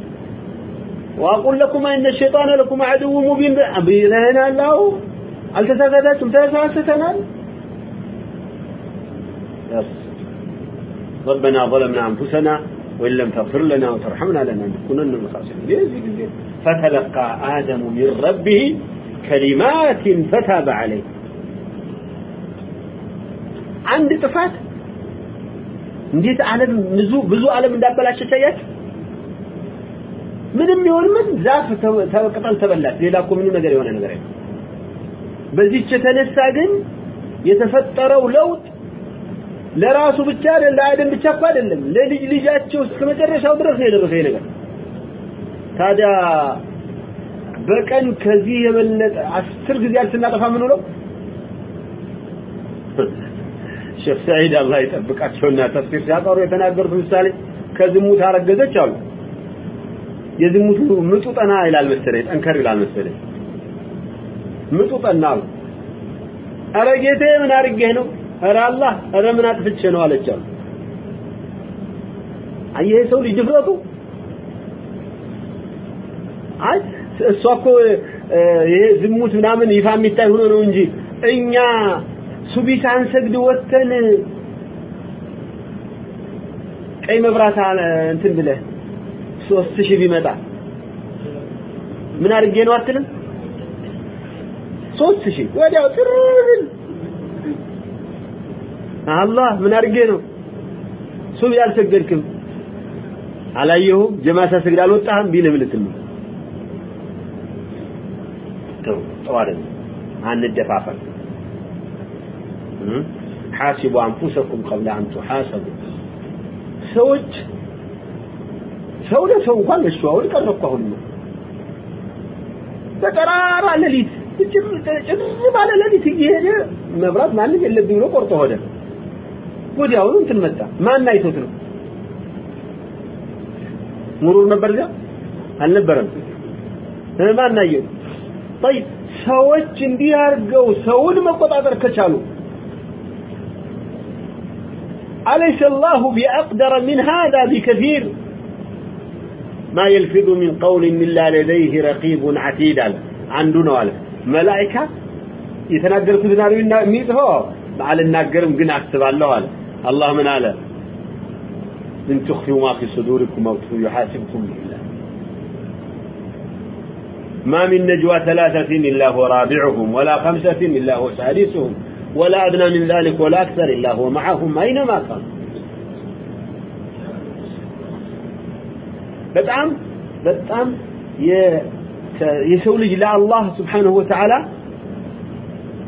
واقول لكم ان الشيطان لكم عدو مبين ብለህናል አዎ አልተሳሳታችሁም ተሳስተናል ربنا ظلمنا انفسنا وان لم تغفر لنا وترحمنا لنكونن من الخاسرين فتلقى آدم من ربه كلمات فتاب عليه عند ጥፋት እንዴት ዓለም ብዙ ብዙ ዓለም እንዳበላሸ ታያች ምንም ይሁን ምን ዛፍ ተቅጠል ተበላች ሌላ እኮ ምንም ነገር የሆነ ነገር አይደለም በዚህች የተነሳ ግን የተፈጠረው ለውጥ ለራሱ ብቻ አይደለም ለአደም ብቻ እኮ አይደለም ለልጅ ልጃቸው እስከ መጨረሻው ድረስ ነው የደረሰው ነገር ታዲያ በቀን ከዚህ የበለጠ አስር ጊዜ ስናጠፋ ምን ነው ሼክ ሰዒድ አላህ ይጠብቃቸውና ተፍሲር ሲያቀሩ የተናገሩት ምሳሌ ከዝሙት አረገዘች አሉ። የዝሙቱ ምጡ ጠና ይላል መሰለኝ ጠንከር ይላል መሰለኝ። ምጡ ጠና አሉ። ኧረ ጌታዬ ምን አድርጌህ ነው? ኧረ አላህ ኧረ ምን አጥፍቼ ነው? አለች አሉ። አየህ ሰው ልጅ ድፍረቱ አይ እሷ እኮ ይሄ ዝሙት ምናምን ይፋ የሚታይ ሆኖ ነው እንጂ እኛ ሱቢ ሳንሰግድ ወተን ቀይ መብራት እንትን ብለህ ሶስት ሺህ ቢመጣ ምን አድርጌ ነው አትልም? ሶስት ሺህ ወዲያው ጥሩብል አላህ ምን አድርጌ ነው? ሱቢ አልሰገድክም። አላየሁም? ጀማሳ ሰግድ አልወጣህም? ቢልህ ልትል ነው ተው ተው አይደል አንደፋፈር። ሐሲቡ አንፉሰኩም ቀብለ አን ቱሐሰቡ ሰዎች ሰው ለሰው እንኳን ለሱ አሁን ቀረኩ አሁን ነው። በጠራራ ሌሊት ጭር ባለ ሌሊት እየሄደ መብራት ማንም የለብኝ ብሎ ቆርጦ ሆደ። ወዲያውኑ እንትን መጣ። ማን አይቶት ነው? ሙሩር ነበር እዚያ? አልነበረም። ማን አየው? طيب ሰዎች እንዲህ አድርገው ሰውን መቆጣጠር ከቻሉ أليس الله بأقدر من هذا بكثير ما يلفظ من قول إلا لديه رقيب عتيد عندنا ولا ملائكة يتناقر في ذنار ميت هو على الناقرم قنا أكتب الله ولا الله من على إن تخفوا ما في صدوركم أو يحاسبكم بالله ما من نجوى ثلاثة إلا هو رابعهم ولا خمسة إلا هو سادسهم ولا أدنى من ذلك ولا أكثر إلا هو معهم أينما كان በጣም በጣም የሰው ልጅ ለአላህ ስብሓንሁ ወተዓላ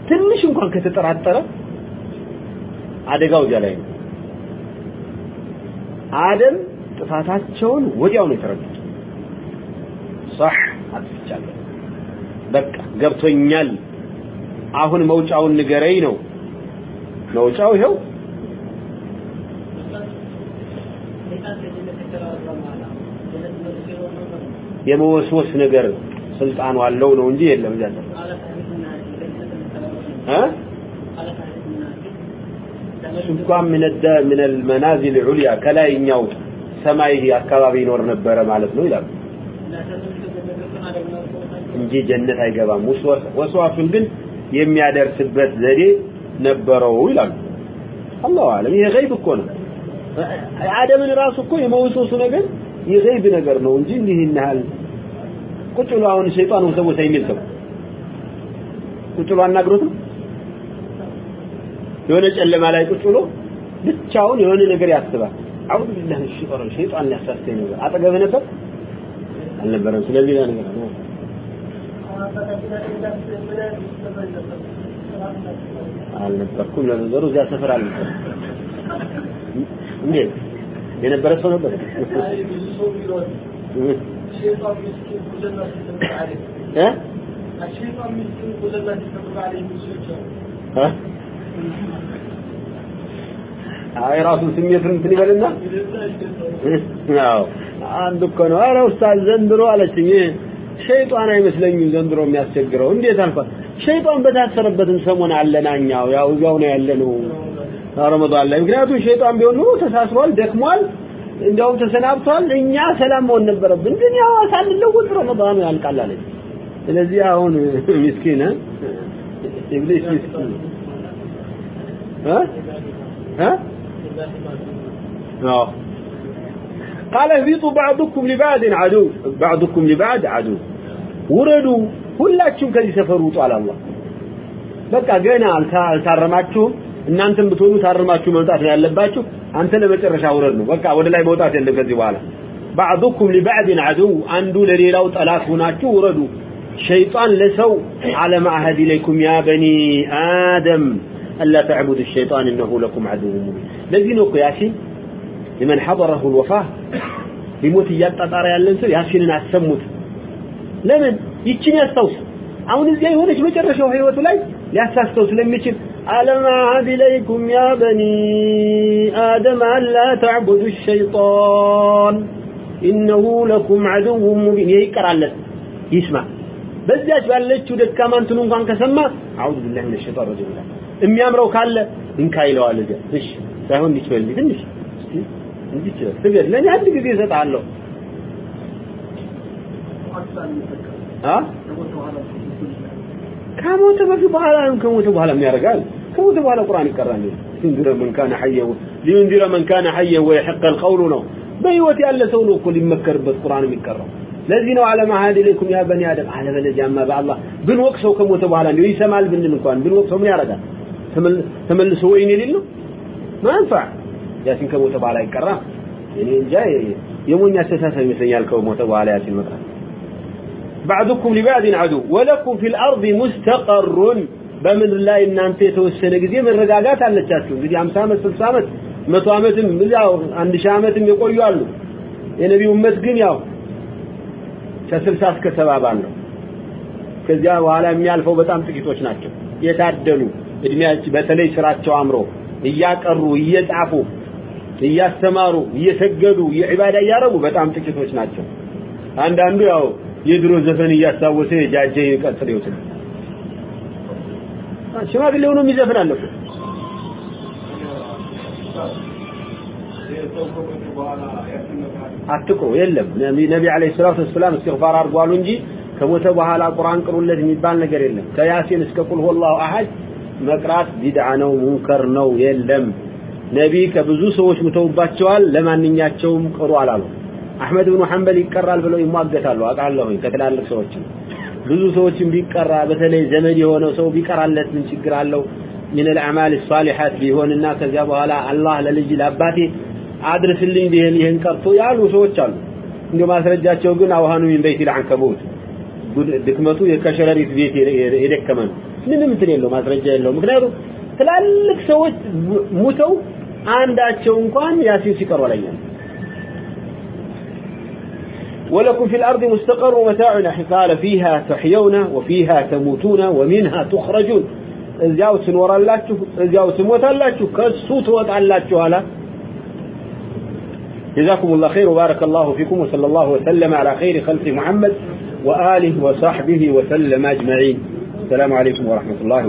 ትንሽ እንኳን ከተጠራጠረ አደጋው እዚያ ላይ ነው አደም ጥፋታቸውን ወዲያው ነው የተረዱት صح አጥፍቻለሁ በቃ ገብቶኛል አሁን መውጫውን ንገረኝ ነው መውጫው ይኸው የመወስወስ ነገር ስልጣኑ አለው ነው እንጂ የለም እዚያ እ እንኳን ምን ምን المنازل العليا ከላይኛው ሰማይ አካባቢ ይኖር ነበረ ማለት ነው ይላሉ እንጂ ጀነት አይገባም። ወስዋሱን ግን የሚያደርስበት ዘዴ ነበረው ይላሉ። አላሁ አለም። ይሄ ገይብ እኮ ነው። አደምን ራሱ እኮ የመወሰሱ ነገር የገይብ ነገር ነው እንጂ እንዲህ ይናል ቁጭ ብሎ አሁን ሸይጣን ወሰወሰ የሚል ሰው ቁጭ ብሎ አናግሮትም? የሆነ ጨለማ ላይ ቁጭ ብሎ ብቻውን የሆነ ነገር ያስባል። አውድ ቢላህ ሸይጣን ሸይጣን ሊያሳስተኝ ነገር አጠገብህ ነበር አልነበረም። ስለዚህ ያ ነገር ነው። አልነበርኩም ለነገሩ እዚያ ሰፈር አልነበርኩም እንዴት? የነበረ ሰው ነበር? አይ ራሱን ስሜቱን እንትን ይበልና? አዎ አንዱ እኮ ነው። ኧረ ኡስታዝ ዘንድሮ አለችኝ ሸይጣን አይመስለኝም ዘንድሮ የሚያስቸግረው። እንዴት አልኳት። ሸይጣን በታሰረበትም ሰሞን አለናኛው ያው እዛው ነው ያለነው ረመዳን ላይ። ምክንያቱም ሸይጣን ቢሆን ኑሮ ተሳስሯል፣ ደክሟል፣ እንዲያውም ተሰናብቷል። እኛ ሰላም መሆን ነበረብን፣ ግን ያው ሳንለወጥ ረመዳኑ ያልቃል አለች። ስለዚህ አሁን ምስኪን ኢብሊስ ምስኪን እ እ قال اهبطوا بعضكم لبعض عدو بعضكم لبعض عدو وردوا ሁላችሁም ከዚህ ሰፈር ውጡ አለ አላህ በቃ ገና አልታረማችሁም እናንተም ብትሆኑ ታርማችሁ መምጣት ነው ያለባችሁ አንተ ለመጨረሻ ውረድ ነው በቃ ወደ ላይ መውጣት የለም ከዚህ በኋላ بعضكم لبعض عدو አንዱ ለሌላው ጠላት ሆናችሁ ውረዱ ሸይጣን ለሰው على معهد إليكم يا بني آدم ألا تعبدوا الشيطان إنه لكم عدو مبين ለዚህ ነው እኮ ያሲን لمن حضره الوفاة ሊሞት እያጣጣረ ያለን ሰው ያቺንን አሰሙት ለምን ይችን ያስታውስ አሁን እዚያ የሆነች መጨረሻው ህይወቱ ላይ لم ስለሚችል ألم أعهد إليكم يا بني آدم ألا تعبدوا الشيطان إنه لكم عدو مبين يقرأ لك يسمع በዚያች ባለችው ደካማ እንትኑ እንኳን ከሰማ አውዝ ቢላሂ ሚነሸይጣን ረጂም ይላል የሚያምረው ካለ እንካ ይለዋል እዚያ እሺ ሳይሆን ይችላል فنش እንዲችል ስገድ ለኔ አንድ ጊዜ እሰጥሃለሁ አ ከሞተ በፊት በኋላ ከሞተ በኋላ ምን ያደርጋል ከሞተ በኋላ ቁርአን ይቀራል ሊንዚረ መን ካነ ሐየ ሊንዚረ መን ካነ ሐየ ወይሐቅ القول ነው በህይወት ያለ ሰው ነው እኮ ሊመከርበት ቁርአን የሚቀራው ለዚህ ነው አለ ማሃድ ኢለይኩም ያ በኒ አደም አለ በለዚያማ በአላህ ብንወቅሰው ከሞተ በኋላ እንደው ይሰማል ብንል እንኳን ብንወቅሰው ምን ያደርጋል ተመልሶ ወይኔ ሊል ነው ማንፋ ያሲን ከሞተ በኋላ ይቀራ እኔ እንጃ የሞኝ አስተሳሰብ ይመስለኛል ከሞተ በኋላ ያሲን መቅራት بعضكم لبعض عدو ولكم في الأرض مستقر በምድር ላይ እናንተ የተወሰነ ጊዜ መረጋጋት አለቻችሁ እንግዲህ 50 ዓመት 60 ዓመት መቶ ዓመትም ያው አንድ ሺህ ዓመትም የቆዩ አሉ የነቢዩ ኡመት ግን ያው ከስልሳ እስከ ሰባ ባለው ከዚያ በኋላ የሚያልፈው በጣም ጥቂቶች ናቸው የታደሉ እድሜያቸው በተለይ ስራቸው አምሮ እያቀሩ እየጻፉ እያስተማሩ እየሰገዱ የዒባዳ እያረጉ በጣም ጥቂቶች ናቸው። አንዳንዱ ያው የድሮ ዘፈን እያስታወሰ የጃጀ ይቀጥል ይወስድ ሽማግሌ ሆኖ የሚዘፍን እኮ። አትቆ የለም። ነቢ አለይሂ ሰላቱ ወሰላም እስትግፋር አድርጓሉ እንጂ ከሞተ በኋላ ቁርአን ቅሩለት የሚባል ነገር የለም። ከያሲን እስከ ቁል ሁወላሁ አሐድ መቅራት ቢድዓ ነው ሙንከር ነው የለም ነቢ ከብዙ ሰዎች ሙተውባቸዋል ለማንኛቸውም ቅሩ አላሉ አህመድ ብኑ ሐንበል ይቀራል ብለው ይሟገታሉ አውቃለሁኝ ከትላልቅ ሰዎችም ብዙ ሰዎችም ቢቀራ በተለይ ዘመድ የሆነው ሰው ቢቀራለት ምን ችግር አለው ምን الأعمال الصالحات ቢሆንና ከዚያ በኋላ አላህ ለልጅ ለአባቴ አድርስልኝ ቢሄን ይሄን ቀርቶ ያሉ ሰዎች አሉ እንደ ማስረጃቸው ግን አውሃኑ ምን በይት العنكبوت ድክመቱ የከሸረሪት ቤት የደከመ ነው ምንም እንትን የለው ማስረጃ የለው ምክንያቱም ትላልቅ ሰዎች ሙተው አንዳቸው እንኳን ያሲን ሲቀሩ አላየንም ولكم في الأرض مستقر ومتاع قال فيها تحيون وفيها تموتون ومنها تخرجون እዚያው ትኖራላችሁ እዚያው ትሞታላችሁ ከሱ ትወጣላችሁ አላ جزاكم الله خير وبارك الله فيكم وصلى الله وسلم على خير خلق محمد وآله وصحبه وسلم أجمعين السلام عليكم ورحمة الله